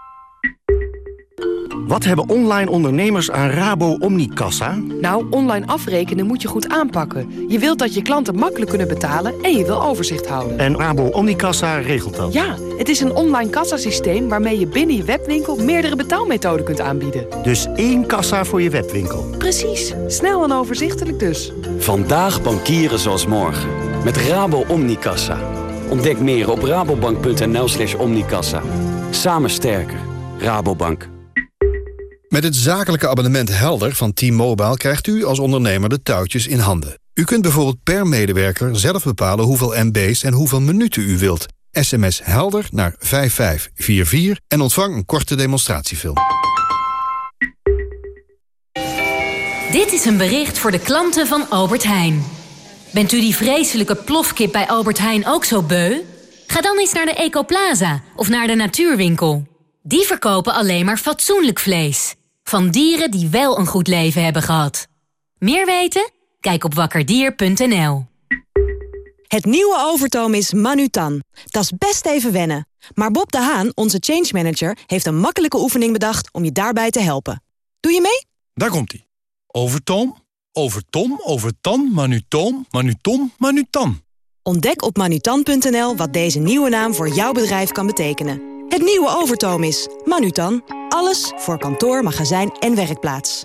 Wat hebben online ondernemers aan Rabo Omnicassa? Nou, online afrekenen moet je goed aanpakken. Je wilt dat je klanten makkelijk kunnen betalen en je wil overzicht houden. En Rabo Omnicassa regelt dat? Ja, het is een online kassasysteem waarmee je binnen je webwinkel meerdere betaalmethoden kunt aanbieden. Dus één kassa voor je webwinkel? Precies, snel en overzichtelijk dus. Vandaag bankieren zoals morgen. Met Rabo Omnicassa. Ontdek meer op rabobank.nl slash omnicassa. Samen sterker. Rabobank. Met het zakelijke abonnement Helder van T-Mobile... krijgt u als ondernemer de touwtjes in handen. U kunt bijvoorbeeld per medewerker zelf bepalen hoeveel MB's en hoeveel minuten u wilt. SMS Helder naar 5544 en ontvang een korte demonstratiefilm. Dit is een bericht voor de klanten van Albert Heijn. Bent u die vreselijke plofkip bij Albert Heijn ook zo beu? Ga dan eens naar de Ecoplaza of naar de Natuurwinkel. Die verkopen alleen maar fatsoenlijk vlees. Van dieren die wel een goed leven hebben gehad. Meer weten? Kijk op wakkerdier.nl. Het nieuwe Overtoom is Manutan. Dat is best even wennen. Maar Bob de Haan, onze change manager, heeft een makkelijke oefening bedacht om je daarbij te helpen. Doe je mee? Daar komt-ie. Overtoom, overtom, overtan, manutoom, manutom, manutan. Ontdek op manutan.nl wat deze nieuwe naam voor jouw bedrijf kan betekenen. Het nieuwe Overtoom is Manutan. Alles voor kantoor, magazijn en werkplaats.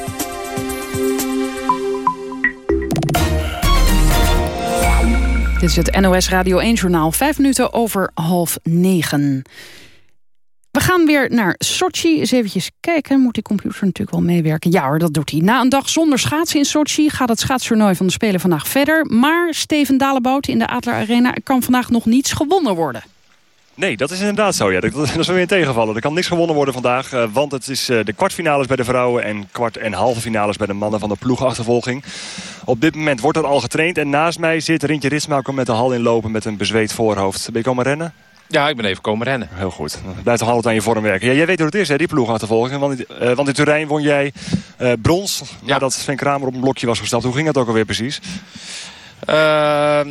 Dit is het NOS Radio 1-journaal. Vijf minuten over half negen. We gaan weer naar Sochi. Eens eventjes kijken. Moet die computer natuurlijk wel meewerken? Ja hoor, dat doet hij. Na een dag zonder schaatsen in Sochi... gaat het schaatstoernooi van de Spelen vandaag verder. Maar Steven Dalebout in de Adler Arena... kan vandaag nog niets gewonnen worden. Nee, dat is inderdaad zo. Ja. Dat, dat is weer een tegenvallen. Er kan niks gewonnen worden vandaag. Uh, want het is uh, de kwartfinales bij de vrouwen... en kwart- en halve finales bij de mannen van de ploegachtervolging. Op dit moment wordt er al getraind. En naast mij zit Rintje Ritsma met de hal inlopen met een bezweet voorhoofd. Ben je komen rennen? Ja, ik ben even komen rennen. Heel goed. Blijf toch altijd aan je vorm werken. Ja, jij weet hoe het is, hè, die ploegachtervolging. Want, uh, want in Turijn won jij uh, brons. Ja. dat Sven Kramer op een blokje was gestapt. Hoe ging dat ook alweer precies? Uh,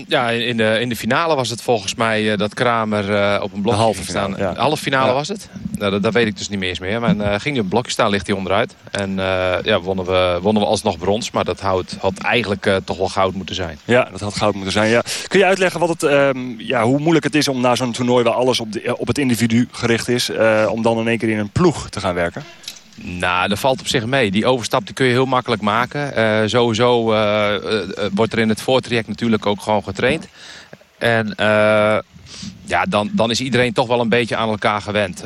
ja, in de, in de finale was het volgens mij uh, dat Kramer uh, op een blokje halve staan. Ja. Halve finale ja. was het? Nou, dat, dat, weet ik dus niet meer eens meer. Maar ging hij op een blokje staan, ligt hij onderuit. En ja, wonnen, we, wonnen we alsnog brons. Maar dat had, had eigenlijk toch wel goud moeten zijn. Ja, dat had goud moeten zijn. Ja. Kun je uitleggen wat het, um, ja, hoe moeilijk het is om na zo'n toernooi... waar alles op, de, op het individu gericht is... om dan in één keer in een ploeg te gaan werken? Nou, dat valt op zich mee. Die overstap die kun je heel makkelijk maken. Uh, sowieso uh, uh, wordt er in het voortraject natuurlijk ook gewoon getraind. En ja, dan, dan is iedereen toch wel een beetje aan elkaar gewend.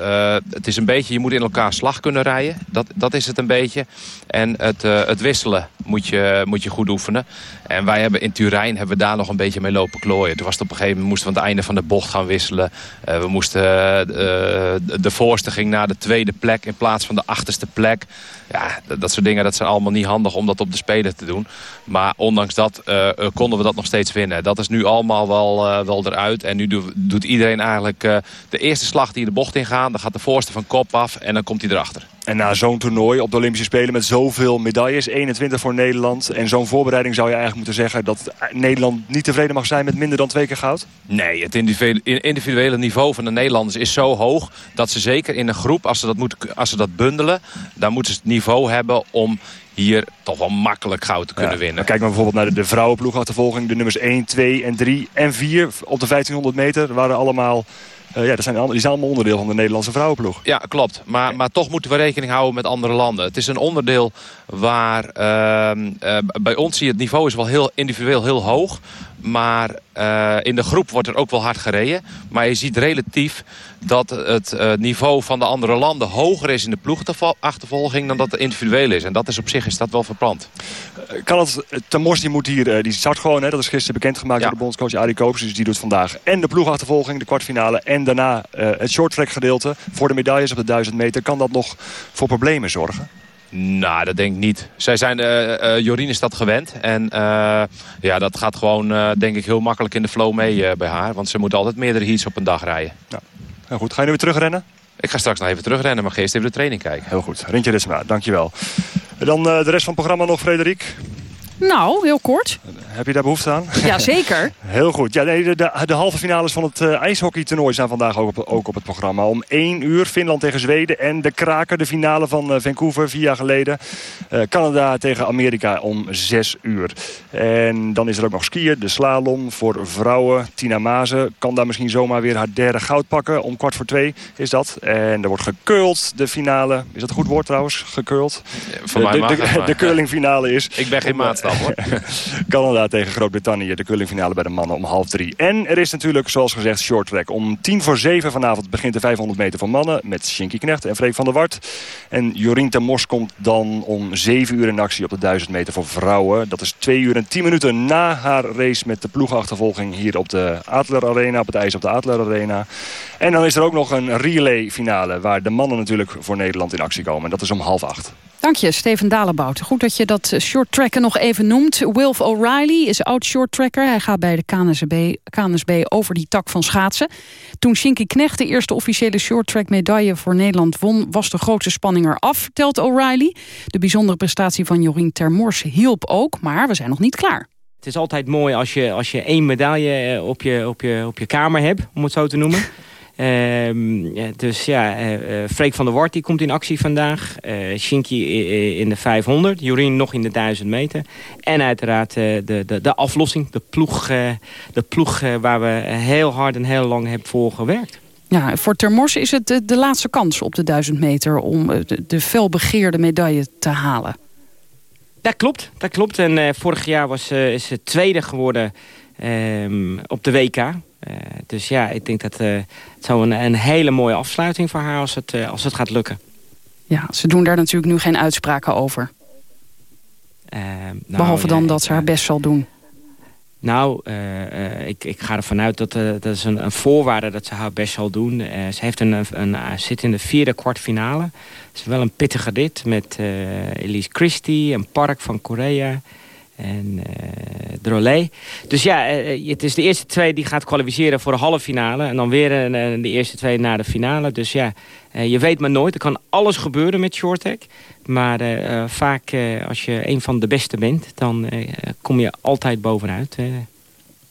het is een beetje, je moet in elkaar slag kunnen rijden. Dat, dat is het een beetje. En het, het wisselen moet je, moet je goed oefenen. En wij hebben in Turijn hebben we daar nog een beetje mee lopen klooien. Toen was het op een gegeven moment moesten we aan het einde van de bocht gaan wisselen. Uh, we moesten, de voorste ging naar de tweede plek in plaats van de achterste plek. Ja, dat, soort dingen dat zijn allemaal niet handig om dat op de speler te doen. Maar ondanks dat konden we dat nog steeds winnen. Dat is nu allemaal wel, wel eruit. En nu do, doet iedereen eigenlijk de eerste slag die in de bocht ingaan. Dan gaat de voorste van kop af en dan komt hij erachter. En na zo'n toernooi op de Olympische Spelen met zoveel medailles, 21 voor Nederland... en zo'n voorbereiding zou je eigenlijk moeten zeggen... dat Nederland niet tevreden mag zijn met minder dan twee keer goud? Nee, het individuele niveau van de Nederlanders is zo hoog... dat ze zeker in een groep, als ze dat, moeten, als ze dat bundelen... dan moeten ze het niveau hebben om hier toch wel makkelijk goud te kunnen ja, winnen. Kijken we bijvoorbeeld naar de, de vrouwenploegachtervolging. De nummers 1, 2 en 3 en 4 op de 1500 meter waren allemaal... Uh, ja, dat zijn, die zijn allemaal onderdeel van de Nederlandse vrouwenploeg. Ja, klopt. Maar, maar toch moeten we rekening houden met andere landen. Het is een onderdeel waar... Uh, uh, bij ons zie je het niveau is wel heel individueel heel hoog. Maar uh, in de groep wordt er ook wel hard gereden. Maar je ziet relatief dat het uh, niveau van de andere landen hoger is in de ploegachtervolging dan dat de individueel is. En dat is op zich is dat wel verplant. Uh, kan het, Tamors die moet hier, die start gewoon, hè, dat is gisteren bekendgemaakt ja. door de bondscoach Arie Koopers. Dus die doet vandaag en de ploegachtervolging, de kwartfinale en daarna het shorttrack gedeelte voor de medailles op de 1000 meter. Kan dat nog voor problemen zorgen? Nou, dat denk ik niet. Zij zijn, uh, uh, Jorien is dat gewend. En uh, ja, dat gaat gewoon, denk ik, heel makkelijk in de flow mee bij haar. Want ze moet altijd meerdere heats op een dag rijden. Ja. Nou goed, ga je nu weer terugrennen? Ik ga straks nog even terugrennen, maar ga eerst even de training kijken. Heel goed. Rintje Ritsma, dankjewel. Dan de rest van het programma nog, Frederik. Nou, heel kort. Heb je daar behoefte aan? <laughs> Jazeker. Heel goed. Ja, de, de, de, halve finales van het uh, ijshockeytoernooi zijn vandaag ook op, ook op het programma. Om 1 uur Finland tegen Zweden en de kraker, de finale van uh, Vancouver vier jaar geleden. Uh, Canada tegen Amerika om 6 uur. En dan is er ook nog skiën, de slalom voor vrouwen. Tina Mazen kan daar misschien zomaar weer haar derde goud pakken. Om kwart voor twee is dat. En er wordt gekeurd, de finale. Is dat een goed woord trouwens? Gekeurd. Ja, voor de, mij mag de, de, de curlingfinale is. Ik ben geen maatstaf. Hoor. <laughs> Canada tegen Groot-Brittannië, de curlingfinale bij de mannen om half drie. En er is natuurlijk, zoals gezegd, short track. Om tien voor zeven vanavond begint de 500 meter voor mannen... met Shinky Knecht en Freek van der Wart. En Jorien ten Mos komt dan om zeven uur in actie op de 1000 meter voor vrouwen. Dat is twee uur en tien minuten na haar race met de ploegachtervolging... hier op de Adler Arena, op het ijs op de Adler Arena. En dan is er ook nog een relay finale... waar de mannen natuurlijk voor Nederland in actie komen. En dat is om half acht. Dank je, Steven Dalenbout. Goed dat je dat short tracker nog even noemt. Wilf O'Reilly is oud short tracker. Hij gaat bij de KNSB, KNSB over die tak van schaatsen. Toen Shinky Knecht de eerste officiële short track medaille voor Nederland won... was de grootste spanning eraf, vertelt O'Reilly. De bijzondere prestatie van Jorien Termors hielp ook, maar we zijn nog niet klaar. Het is altijd mooi als je, als je één medaille op je, op, je, op je kamer hebt, om het zo te noemen. <laughs> Ehm, dus ja, uh, Freek van der Wart die komt in actie vandaag. Uh, Shinky in de 500. Jorien nog in de 1000 meter. En uiteraard de, de, de aflossing. De ploeg, de ploeg waar we heel hard en heel lang hebben voor gewerkt. Ja, voor Termors is het de, de, laatste kans op de 1000 meter... om de, de felbegeerde medaille te halen. Dat klopt, dat klopt. En vorig jaar was, is ze tweede geworden um, op de WK. Uh, dus ja, ik denk dat uh, het zou een, een, hele mooie afsluiting voor haar als het, uh, als het gaat lukken. Ja, ze doen daar natuurlijk nu geen uitspraken over. Nou, Behalve dan dat ze haar best zal doen. Nou, ik, ik ga ervan uit dat dat is een, een voorwaarde dat ze haar best zal doen. ze heeft een, een, zit in de vierde kwartfinale. Het is wel een pittige rit met Elise Christie, een Park van Korea en uh, Drolet. Dus ja, uh, het is de eerste twee die gaat kwalificeren voor de halve finale. En dan weer de eerste twee naar de finale. Dus ja, je weet maar nooit. Er kan alles gebeuren met shorttrack. Maar vaak als je een van de beste bent, dan kom je altijd bovenuit.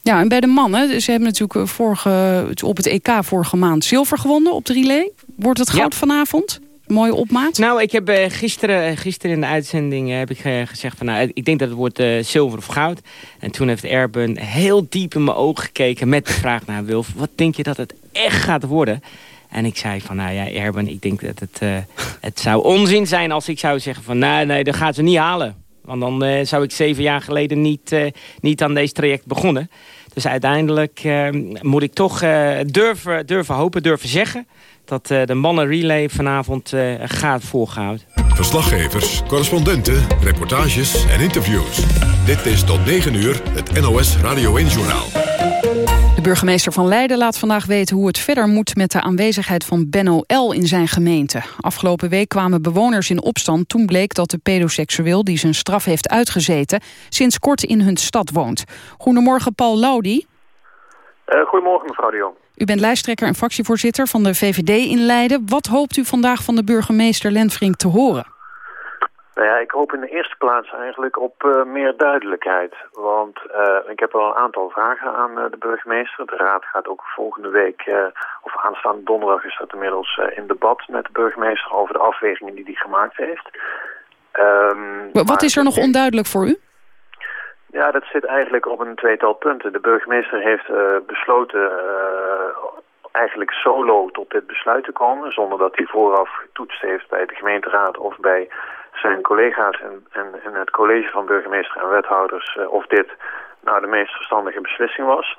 Ja, en bij de mannen, ze hebben natuurlijk vorige, op het EK vorige maand zilver gewonnen op de relay. Wordt het goud vanavond? Mooie opmaat? Nou, ik heb uh, gisteren, eh, gisteren in de uitzending uh, heb ik gezegd van nou, ik denk dat het wordt zilver of goud. En toen heeft Erben heel diep in mijn ogen gekeken met de vraag naar Wilf, wat denk je dat het echt gaat worden? En ik zei van, nou ja, Erben, ik denk dat het, het zou onzin zijn als ik zou zeggen van, nou, nee, dat gaat ze niet halen. Want dan zou ik zeven jaar geleden niet, niet aan deze traject begonnen. Dus uiteindelijk moet ik toch durven, durven hopen, durven zeggen dat uh, de mannen relay vanavond uh, gaat voorgehouden. Verslaggevers, correspondenten, reportages en interviews. Dit is tot 9 uur het NOS Radio 1-journaal. De burgemeester van Leiden laat vandaag weten hoe het verder moet... met de aanwezigheid van Benno L. in zijn gemeente. Afgelopen week kwamen bewoners in opstand. Toen bleek dat de pedoseksueel die zijn straf heeft uitgezeten... sinds kort in hun stad woont. Goedemorgen, Paul Laudi. Uh, goedemorgen, mevrouw de Jong. U bent lijsttrekker en fractievoorzitter van de VVD in Leiden. Wat hoopt u vandaag van de burgemeester Lenfrink te horen? Nou ja, ik hoop in de eerste plaats eigenlijk op uh, meer duidelijkheid. Want uh, ik heb al een aantal vragen aan uh, de burgemeester. De raad gaat ook volgende week, of aanstaande donderdag is dat inmiddels in debat met de burgemeester over de afwegingen die hij gemaakt heeft. Um, Wat is er nog onduidelijk voor u? Ja, dat zit eigenlijk op een tweetal punten. De burgemeester heeft besloten eigenlijk solo tot dit besluit te komen... zonder dat hij vooraf getoetst heeft bij de gemeenteraad of bij zijn collega's... en, en, en het college van burgemeester en wethouders uh, of dit nou de meest verstandige beslissing was...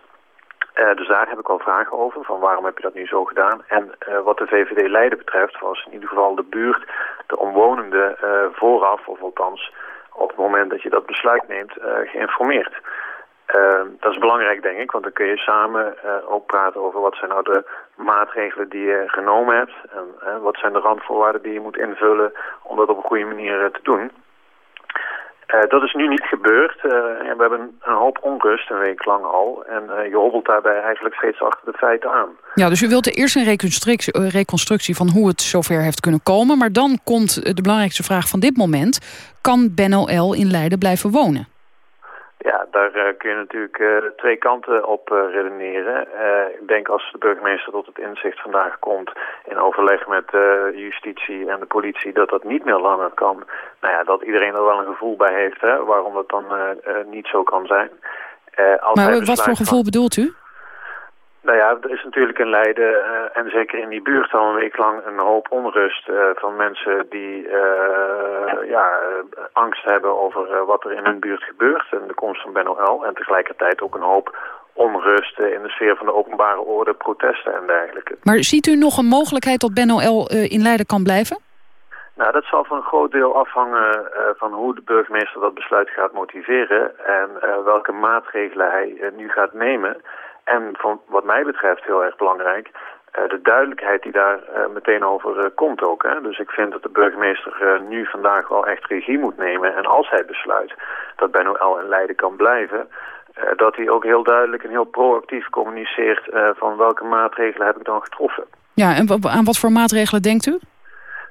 dus daar heb ik al vragen over, van waarom heb je dat nu zo gedaan? En wat de VVD Leiden betreft was in ieder geval de buurt, de omwonenden vooraf, of althans op het moment dat je dat besluit neemt geïnformeerd. Dat is belangrijk, denk ik, want dan kun je samen ook praten over wat zijn nou de maatregelen die je genomen hebt. En wat zijn de randvoorwaarden die je moet invullen om dat op een goede manier te doen. dat is nu niet gebeurd. we hebben een hoop onrust, een week lang al. En je hobbelt daarbij eigenlijk steeds achter de feiten aan. Ja, dus u wilt eerst een reconstructie, van hoe het zover heeft kunnen komen. Maar dan komt de belangrijkste vraag van dit moment kan Benno L. in Leiden blijven wonen? Ja, daar uh, kun je natuurlijk uh, twee kanten op uh, redeneren. ik denk als de burgemeester tot het inzicht vandaag komt... in overleg met justitie en de politie dat dat niet meer langer kan... nou ja, dat iedereen er wel een gevoel bij heeft hè, waarom dat dan niet zo kan zijn. maar wat voor gevoel bedoelt u? Nou ja, er is natuurlijk in Leiden uh, en zeker in die buurt al een week lang een hoop onrust uh, van mensen die uh, ja, angst hebben over wat er in hun buurt gebeurt en de komst van Ben OL. En tegelijkertijd ook een hoop onrust in de sfeer van de openbare orde, protesten en dergelijke. Maar ziet u nog een mogelijkheid dat Ben OL in Leiden kan blijven? Nou, dat zal voor een groot deel afhangen uh, van hoe de burgemeester dat besluit gaat motiveren en uh, welke maatregelen hij uh, nu gaat nemen. En van wat mij betreft heel erg belangrijk, de duidelijkheid die daar meteen over komt ook. Hè? Dus ik vind dat de burgemeester nu vandaag wel echt regie moet nemen. En als hij besluit dat Ben OL in Leiden kan blijven, dat hij ook heel duidelijk en heel proactief communiceert van welke maatregelen heb ik dan getroffen. Ja, en aan wat voor maatregelen denkt u?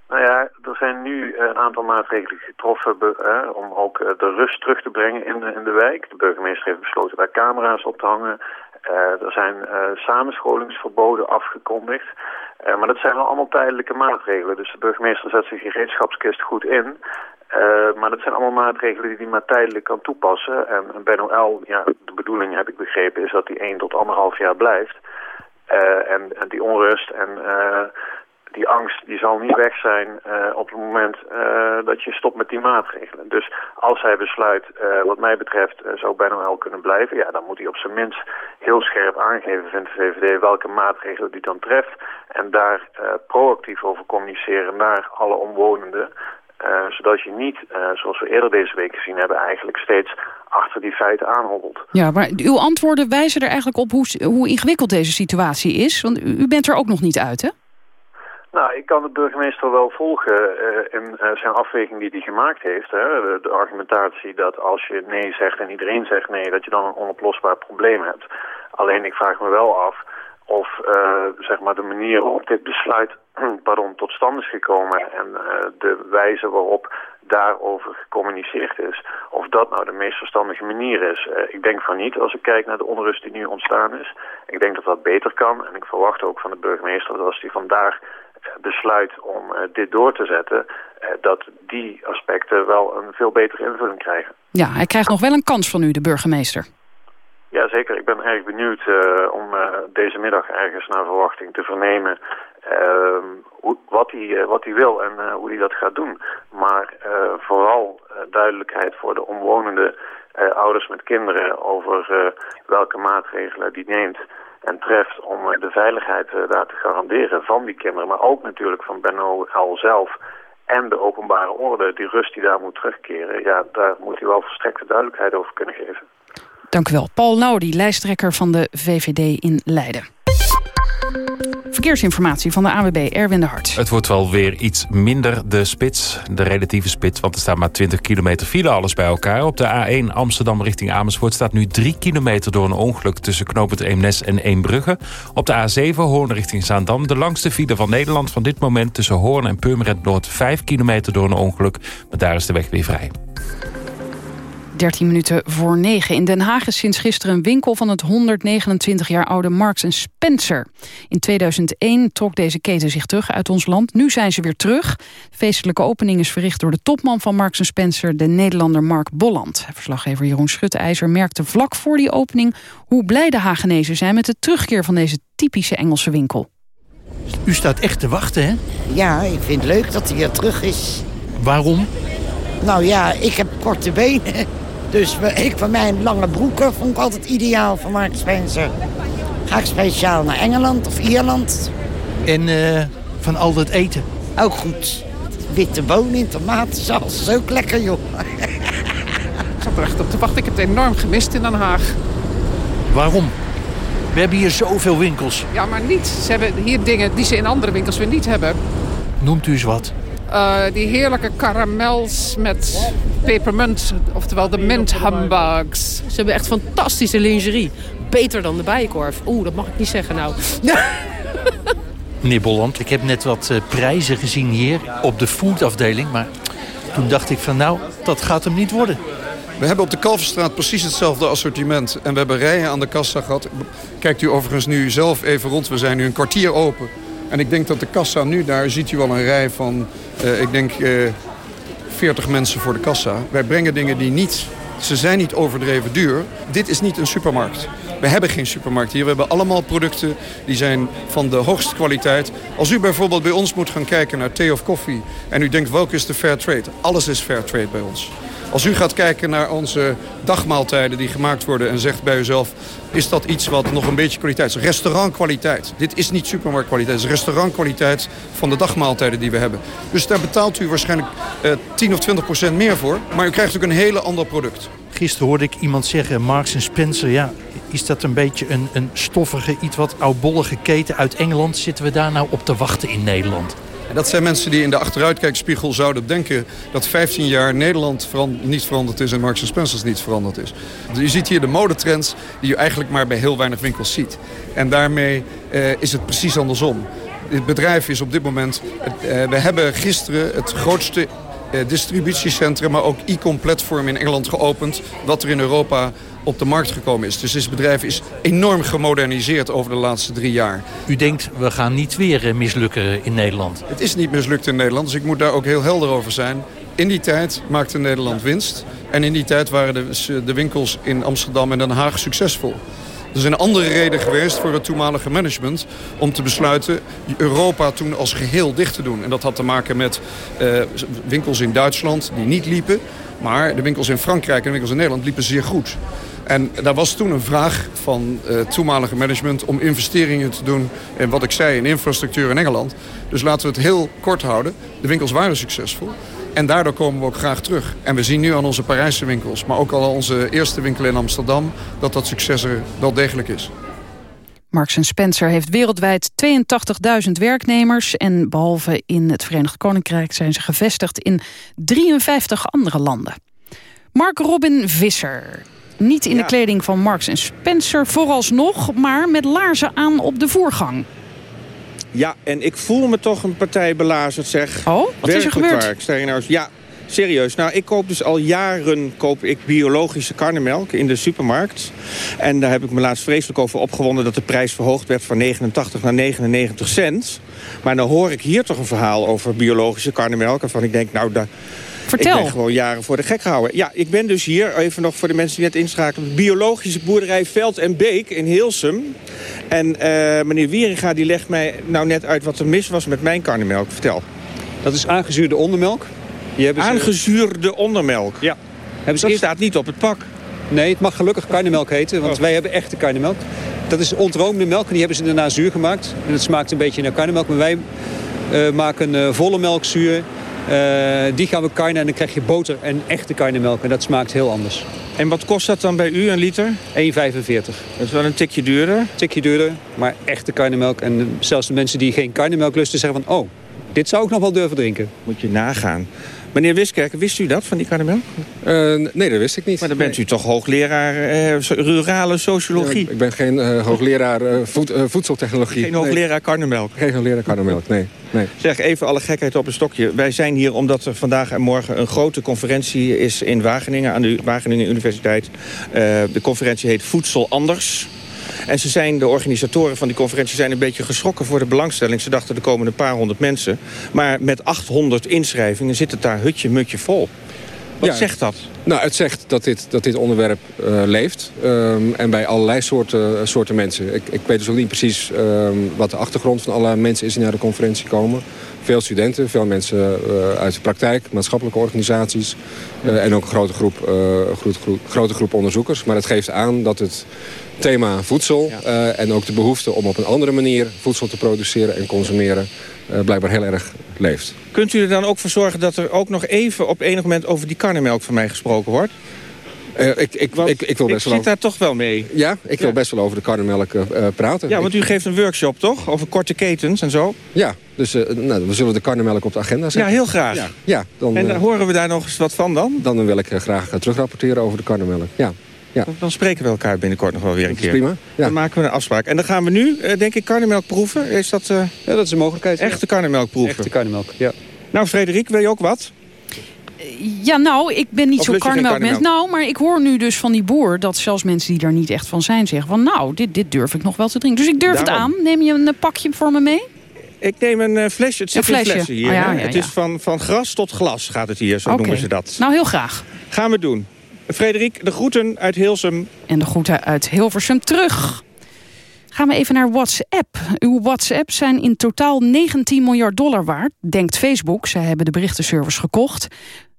Nou ja, er zijn nu een aantal maatregelen getroffen eh, om ook de rust terug te brengen in de, in de wijk. De burgemeester heeft besloten daar camera's op te hangen. Uh, er zijn uh, samenscholingsverboden afgekondigd. Uh, maar dat zijn wel allemaal tijdelijke maatregelen. Dus de burgemeester zet zijn gereedschapskist goed in. maar dat zijn allemaal maatregelen die hij maar tijdelijk kan toepassen. En, en OL, ja, de bedoeling heb ik begrepen, is dat hij één tot anderhalf jaar blijft. en, en die onrust en die angst die zal niet weg zijn op het moment dat je stopt met die maatregelen. Dus als hij besluit, uh, wat mij betreft, zou Ben wel kunnen blijven... ja, dan moet hij op zijn minst heel scherp aangeven, vindt de VVD, welke maatregelen die dan treft. En daar proactief over communiceren naar alle omwonenden. zodat je niet, zoals we eerder deze week gezien hebben, eigenlijk steeds achter die feiten aanhobbelt. Ja, maar uw antwoorden wijzen er eigenlijk op hoe, hoe ingewikkeld deze situatie is. Want u bent er ook nog niet uit, hè? Nou, ik kan de burgemeester wel volgen uh, in uh, zijn afweging die hij gemaakt heeft. Hè. De, argumentatie dat als je nee zegt en iedereen zegt nee, dat je dan een onoplosbaar probleem hebt. Alleen ik vraag me wel af of uh, zeg maar de manier waarop dit besluit <clears throat> pardon, tot stand is gekomen en de wijze waarop daarover gecommuniceerd is, of dat nou de meest verstandige manier is. ik denk van niet als ik kijk naar de onrust die nu ontstaan is. Ik denk dat dat beter kan en ik verwacht ook van de burgemeester dat als hij vandaag besluit om uh, dit door te zetten... Uh, dat die aspecten wel een veel betere invulling krijgen. Ja, hij krijgt nog wel een kans van u, de burgemeester. Ja, zeker. Ik ben erg benieuwd uh, om deze middag ergens naar verwachting te vernemen... Ehm, hoe, wat, hij, wat hij wil en hoe hij dat gaat doen. Maar vooral duidelijkheid voor de omwonende ouders met kinderen... over welke maatregelen die neemt en treft om eh, de veiligheid eh, daar te garanderen van die kinderen. Maar ook natuurlijk van Benno al zelf en de openbare orde, die rust die daar moet terugkeren. Ja, daar moet hij wel verstrekte duidelijkheid over kunnen geven. Dank u wel. Paul Naudi, lijsttrekker van de VVD in Leiden. Verkeersinformatie van de AWB Erwin de Hart. Het wordt wel weer iets minder de spits, de relatieve spits... want er staat maar 20 kilometer file alles bij elkaar. Op de A1 Amsterdam richting Amersfoort staat nu 3 kilometer... door een ongeluk tussen knooppunt Eemnes en Eembrugge. Op de A7 Hoorn richting Zaandam. De langste file van Nederland van dit moment... tussen Hoorn en Purmerend Noord 5 kilometer door een ongeluk. Maar daar is de weg weer vrij. 13 minuten voor 9. In Den Haag is sinds gisteren een winkel van het 129 jaar oude Marks Spencer. In 2001 trok deze keten zich terug uit ons land. Nu zijn ze weer terug. De feestelijke opening is verricht door de topman van Marks Spencer... de Nederlander Mark Bolland. Verslaggever Jeroen Schutteijzer merkte vlak voor die opening... hoe blij de Hagenezen zijn met de terugkeer van deze typische Engelse winkel. U staat echt te wachten, hè? Ja, ik vind het leuk dat hij weer terug is. Waarom? Nou ja, ik heb korte benen. Dus ik van mijn lange broeken vond ik altijd ideaal van Mark Spencer. Ga ik speciaal naar Engeland of Ierland. En uh, van al dat eten? Ook goed. Witte bonen in tomatensaus, is ook lekker joh. ik zat er echt op te wachten. Ik heb het enorm gemist in Den Haag. Waarom? We hebben hier zoveel winkels. Ja, maar niet. Ze hebben hier dingen die ze in andere winkels weer niet hebben. Noemt u eens wat. Uh, die heerlijke karamels met pepermunt, oftewel de mint humbugs. Ze hebben echt fantastische lingerie. Beter dan de bijenkorf. Oeh, dat mag ik niet zeggen nou. <laughs> Meneer Bolland, ik heb net wat uh, prijzen gezien hier op de foodafdeling. Maar toen dacht ik van nou, dat gaat hem niet worden. We hebben op de Kalverstraat precies hetzelfde assortiment. En we hebben rijen aan de kassa gehad. Kijkt u overigens nu zelf even rond. We zijn nu een kwartier open. En ik denk dat de kassa nu, daar ziet u wel een rij van, uh, ik denk, uh, 40 mensen voor de kassa. Wij brengen dingen die niet, ze zijn niet overdreven duur. Dit is niet een supermarkt. We We hebben geen supermarkt hier. We hebben allemaal producten die zijn van de hoogste kwaliteit. Als u bijvoorbeeld bij ons moet gaan kijken naar thee of koffie... en u denkt welke is de fair trade? Alles is fair trade bij ons. Als u gaat kijken naar onze dagmaaltijden die gemaakt worden... en zegt bij uzelf, is dat iets wat nog een beetje kwaliteit is? Restaurantkwaliteit. Dit is niet supermarktkwaliteit. Het is restaurantkwaliteit van de dagmaaltijden die we hebben. Dus daar betaalt u waarschijnlijk eh, 10 of 20 procent meer voor. Maar u krijgt ook een hele ander product. Gisteren hoorde ik iemand zeggen, Marks Spencer, ja, is dat een beetje een, een stoffige, iets wat oudbollige keten uit Engeland? Zitten we daar nou op te wachten in Nederland? Dat zijn mensen die in de achteruitkijkspiegel zouden denken... dat 15 jaar Nederland niet veranderd is en Marks Spencer's niet veranderd is. Je ziet hier de modetrends die je eigenlijk maar bij heel weinig winkels ziet. En daarmee eh, is het precies andersom. Het bedrijf is op dit moment... Eh, we hebben gisteren het grootste eh, distributiecentrum... maar ook e-com platform in Engeland geopend... wat er in Europa op de markt gekomen is. Dus dit bedrijf is enorm gemoderniseerd over de laatste drie jaar. U denkt, we gaan niet weer eh, mislukken in Nederland? Het is niet mislukt in Nederland, dus ik moet daar ook heel helder over zijn. In die tijd maakte Nederland winst. En in die tijd waren de, de winkels in Amsterdam en Den Haag succesvol. Er is een andere reden geweest voor het toenmalige management... om te besluiten Europa toen als geheel dicht te doen. En dat had te maken met uh, winkels in Duitsland die niet liepen... maar de winkels in Frankrijk en de winkels in Nederland liepen zeer goed. En daar was toen een vraag van uh, toenmalige management om investeringen te doen... in wat ik zei, in infrastructuur in Engeland. Dus laten we het heel kort houden. De winkels waren succesvol. En daardoor komen we ook graag terug. En we zien nu aan onze Parijse winkels, maar ook al onze eerste winkel in Amsterdam... dat dat succes er wel degelijk is. Marks Spencer heeft wereldwijd 82.000 werknemers... en behalve in het Verenigd Koninkrijk zijn ze gevestigd in 53 andere landen. Mark Robin Visser. Niet in de kleding van Marks Spencer vooralsnog... maar met laarzen aan op de voergang. Ja, en ik voel me toch een partij belazerd, zeg. Oh, wat is er gebeurd? Waar. Ik sta hier nou, ja, serieus. Nou, ik koop dus al jaren koop ik biologische karnemelk in de supermarkt. En daar heb ik me laatst vreselijk over opgewonden... dat de prijs verhoogd werd van 89 naar 99 cent. Maar dan hoor ik hier toch een verhaal over biologische karnemelk... waarvan ik denk, nou, daar... Vertel. Ik ben gewoon jaren voor de gek gehouden. Ja, ik ben dus hier, even nog voor de mensen die net inschakelen... biologische boerderij Veld en Beek in Hilsum. En uh, meneer Wieringa die legt mij nou net uit wat er mis was met mijn karnemelk. Vertel. Dat is aangezuurde ondermelk. Aangezuurde ondermelk? Ja. Hebben ze dat eerst... staat niet op het pak. Nee, het mag gelukkig karnemelk heten, want oh. wij hebben echte karnemelk. Dat is ontroomde melk en die hebben ze daarna zuur gemaakt. En het smaakt een beetje naar karnemelk, maar wij uh, maken uh, volle melkzuur... Uh, die gaan we karnen en dan krijg je boter en echte karnemelk. En dat smaakt heel anders. En wat kost dat dan bij u, een liter? 1,45. Dat is wel een tikje duurder. Tikje duurder, maar echte karnemelk. En zelfs de mensen die geen karnemelk lusten zeggen van... oh, dit zou ik nog wel durven drinken. Moet je nagaan. Meneer Wiskerken, wist u dat van die karnemelk? Uh, nee, dat wist ik niet. Maar dan bent u toch hoogleraar uh, rurale sociologie? Ja, ik ben geen uh, hoogleraar voed, voedseltechnologie. Geen hoogleraar nee. karnemelk? Geen hoogleraar karnemelk, nee. nee. Zeg, even alle gekheid op een stokje. Wij zijn hier omdat er vandaag en morgen een grote conferentie is in Wageningen... aan de Wageningen Universiteit. de conferentie heet Voedsel Anders... En ze zijn, de organisatoren van die conferentie zijn een beetje geschrokken voor de belangstelling. Ze dachten er komen een paar honderd mensen. Maar met 800 inschrijvingen zit het daar hutje-mutje vol. Wat ja, zegt dat? Nou, het zegt dat dit, dat dit onderwerp uh, leeft. Um, en bij allerlei soorten, soorten mensen. Ik, ik weet dus ook niet precies um, wat de achtergrond van alle mensen is die naar de conferentie komen. Veel studenten, veel mensen uh, uit de praktijk, maatschappelijke organisaties. Uh, en ook een grote groep, groot, grote groep onderzoekers. Maar het geeft aan dat het thema voedsel en ook de behoefte om op een andere manier voedsel te produceren en consumeren blijkbaar heel erg leeft. Kunt u er dan ook voor zorgen dat er ook nog even op enig moment over die karnemelk van mij gesproken wordt? Uh, ik, ik, ik, ik, wil best ik wel zit daar toch wel mee. Ja, ik wil best wel over de karnemelk uh, praten. Ja, want u geeft een workshop toch? Over korte ketens en zo? Ja, dus uh, nou, we zullen de karnemelk op de agenda zetten. Ja, heel graag. Ja, ja dan, en dan horen we daar nog eens wat van dan? Dan wil ik graag terugrapporteren over de karnemelk. Ja. Ja. Dan spreken we elkaar binnenkort nog wel weer een keer. Prima. Ja. Dan maken we een afspraak. En dan gaan we nu, uh, denk ik, karnemelk proeven. Is dat, uh, ja, dat is een mogelijkheid. Echte ja. karnemelk proeven? Echte karnemelk, ja. Nou, Frederik, wil je ook wat? Ja, nou, ik ben niet zo karnemelkmens. Nou, maar ik hoor nu dus van die boer... dat zelfs mensen die daar niet echt van zijn zeggen... van nou, dit, dit durf ik nog wel te drinken. Dus ik durf Daarom. het aan. Neem je een pakje voor me mee? Ik neem een uh, flesje. Het zit een flesje. hier. Oh, ja, ja, het is van, van gras tot glas gaat het hier. Zo okay. noemen ze dat. Nou, heel graag. Gaan we doen. Frederik, de groeten uit Hilsum. En de groeten uit Hilversum terug. Gaan we even naar WhatsApp. Uw WhatsApp zijn in totaal 19 miljard dollar waard, denkt Facebook. Zij hebben de berichtenservice gekocht.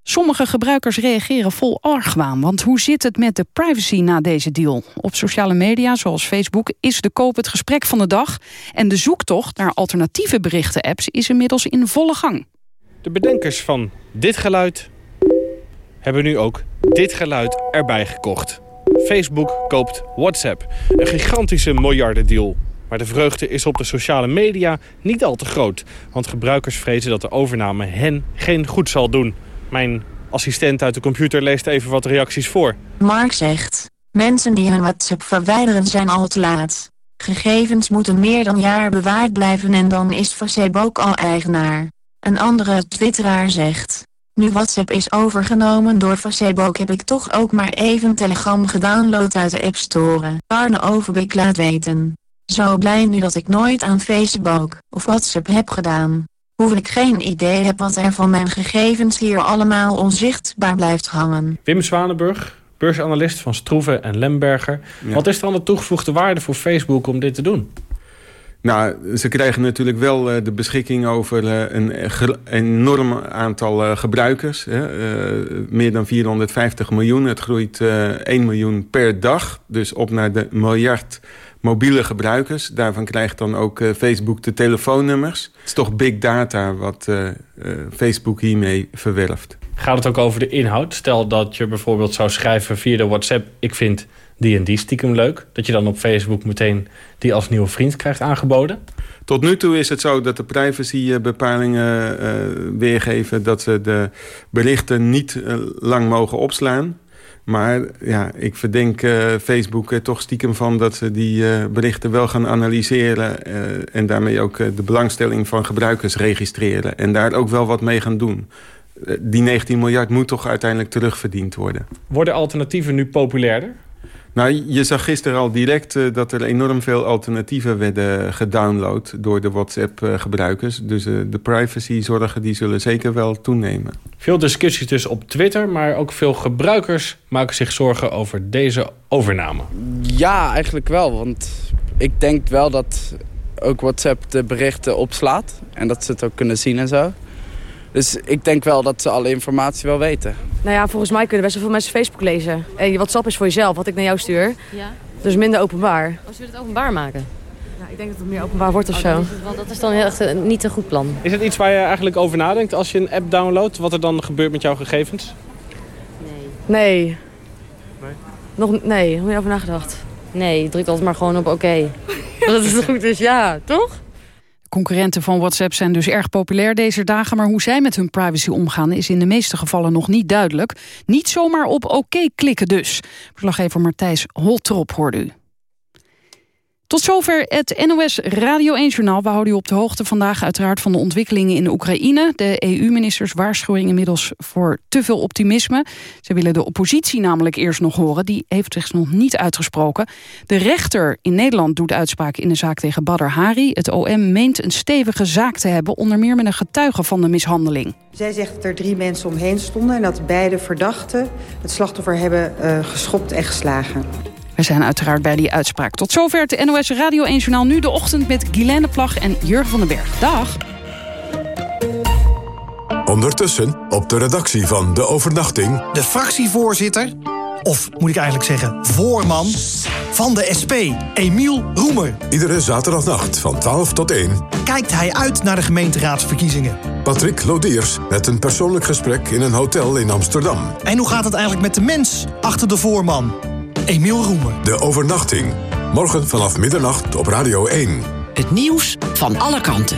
Sommige gebruikers reageren vol argwaan. Want hoe zit het met de privacy na deze deal? Op sociale media, zoals Facebook, is de koop het gesprek van de dag. En de zoektocht naar alternatieve berichten-apps is inmiddels in volle gang. De bedenkers van dit geluid hebben nu ook dit geluid erbij gekocht. Facebook koopt WhatsApp. Een gigantische miljardendeal. Maar de vreugde is op de sociale media niet al te groot. Want gebruikers vrezen dat de overname hen geen goed zal doen. Mijn assistent uit de computer leest even wat reacties voor. Mark zegt, mensen die hun WhatsApp verwijderen zijn al te laat. Gegevens moeten meer dan jaar bewaard blijven en dan is Facebook al eigenaar. Een andere twitteraar zegt, nu WhatsApp is overgenomen door Facebook heb ik toch ook maar even Telegram gedownload uit de App Store. Arne Overbeek laat weten. Zo blij nu dat ik nooit aan Facebook of WhatsApp heb gedaan. Hoewel ik geen idee heb wat er van mijn gegevens hier allemaal onzichtbaar blijft hangen. Wim Zwanenburg, beursanalist van Stroeven en Lemberger. Wat is dan de toegevoegde waarde voor Facebook om dit te doen? Nou, ze krijgen natuurlijk wel uh, de beschikking over uh, een enorm aantal uh, gebruikers. Hè? meer dan 450 miljoen. Het groeit 1 miljoen per dag. Dus op naar de miljard mobiele gebruikers. Daarvan krijgt dan ook Facebook de telefoonnummers. Het is toch big data wat Facebook hiermee verwerft. Gaat het ook over de inhoud? Stel dat je bijvoorbeeld zou schrijven via de WhatsApp... ik vind die en die stiekem leuk. Dat je dan op Facebook meteen die als nieuwe vriend krijgt aangeboden. Tot nu toe is het zo dat de privacybepalingen uh, weergeven... dat ze de berichten niet lang mogen opslaan. Maar ja, ik verdenk uh, Facebook er toch stiekem van... dat ze die berichten wel gaan analyseren... en daarmee ook de belangstelling van gebruikers registreren. En daar ook wel wat mee gaan doen die 19 miljard moet toch uiteindelijk terugverdiend worden. Worden alternatieven nu populairder? Nou, je zag gisteren al direct uh, dat er enorm veel alternatieven werden gedownload door de WhatsApp-gebruikers. Dus uh, de privacyzorgen die zullen zeker wel toenemen. Veel discussies dus op Twitter, maar ook veel gebruikers maken zich zorgen over deze overname. Ja, eigenlijk wel. Want ik denk wel dat ook WhatsApp de berichten opslaat. En dat ze het ook kunnen zien en zo. Dus ik denk wel dat ze alle informatie wel weten. Nou ja, volgens mij kunnen best wel veel mensen Facebook lezen. En WhatsApp is voor jezelf, wat ik naar jou stuur. Ja. Dus minder openbaar. Als we het openbaar maken? Ja, ik denk dat het meer openbaar wordt of oh, zo. Dat is, dat is dan heel echt niet een goed plan. Is het iets waar je eigenlijk over nadenkt als je een app downloadt? Wat er dan gebeurt met jouw gegevens? Nee. Nee. Nee? Nog, nee, nog niet over nagedacht. Nee, je drukt altijd maar gewoon op oké. Okay. <laughs> dat het goed is, ja, toch? Concurrenten van WhatsApp zijn dus erg populair deze dagen... maar hoe zij met hun privacy omgaan is in de meeste gevallen nog niet duidelijk. Niet zomaar op oké klikken dus. Verslaggever Martijs Holtrop hoorde u. Tot zover het NOS Radio 1-journaal. We houden u op de hoogte vandaag uiteraard van de ontwikkelingen in Oekraïne. De EU-ministers waarschuwen inmiddels voor te veel optimisme. Ze willen de oppositie namelijk eerst nog horen. Die heeft zich nog niet uitgesproken. De rechter in Nederland doet uitspraak in de zaak tegen Badr Hari. Het OM meent een stevige zaak te hebben, onder meer met een getuige van de mishandeling. Zij zegt dat er drie mensen omheen stonden... en dat beide verdachten het slachtoffer hebben uh, geschopt en geslagen. We zijn uiteraard bij die uitspraak. Tot zover het NOS Radio 1 Journaal. Nu de ochtend met Guylaine Plag en Jurgen van den Berg. Dag. Ondertussen op de redactie van De Overnachting... De fractievoorzitter, of moet ik eigenlijk zeggen voorman... van de SP, Emiel Roemer. Iedere zaterdagnacht van 12 tot 1... kijkt hij uit naar de gemeenteraadsverkiezingen. Patrick Lodiers met een persoonlijk gesprek in een hotel in Amsterdam. En hoe gaat het eigenlijk met de mens achter de voorman? Emiel Roemer. De overnachting. Morgen vanaf middernacht op Radio 1. Het nieuws van alle kanten.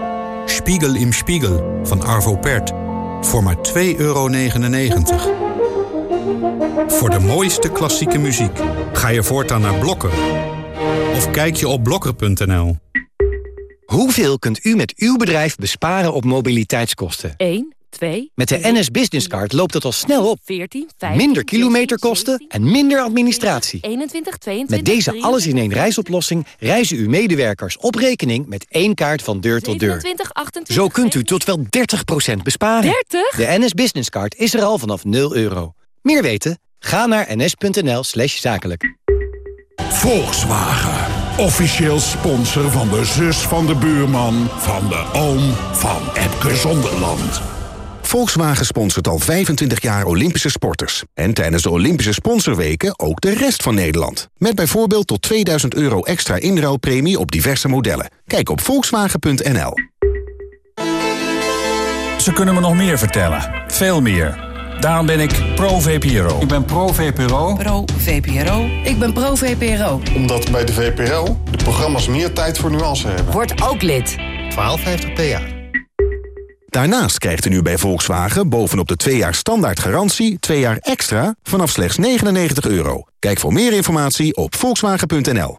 Spiegel im Spiegel van Arvo Pärt. voor maar 2,99 euro. Voor de mooiste klassieke muziek ga je voortaan naar Blokker. Of kijk je op blokker.nl. Hoeveel kunt u met uw bedrijf besparen op mobiliteitskosten? 1, 2... Met de NS Business Card loopt het al snel op. 14, 15, Minder kilometerkosten en minder administratie. 21, 22... Met deze alles-in-één reisoplossing reizen uw medewerkers op rekening met één kaart van deur tot deur. 27, 28... Zo kunt u tot wel 30% besparen. 30? De NS Business Card is er al vanaf 0 euro. Meer weten? Ga naar ns.nl slash zakelijk. Volkswagen. Officieel sponsor van de zus van de buurman... van de oom van Epke Zonderland. Volkswagen sponsort al 25 jaar Olympische sporters. En tijdens de Olympische sponsorweken ook de rest van Nederland. Met bijvoorbeeld tot 2000 euro extra inruilpremie op diverse modellen. Kijk op volkswagen.nl. Ze kunnen me nog meer vertellen. Veel meer. Daarom ben ik pro-VPRO. Ik ben pro-VPRO. Pro-VPRO. Ik ben pro-VPRO. Omdat bij de VPRO de programma's meer tijd voor nuance hebben. Word ook lid. 1250 PA. Daarnaast krijgt u nu bij Volkswagen bovenop de 2 jaar standaard garantie 2 jaar extra vanaf slechts 99 euro. Kijk voor meer informatie op volkswagen.nl.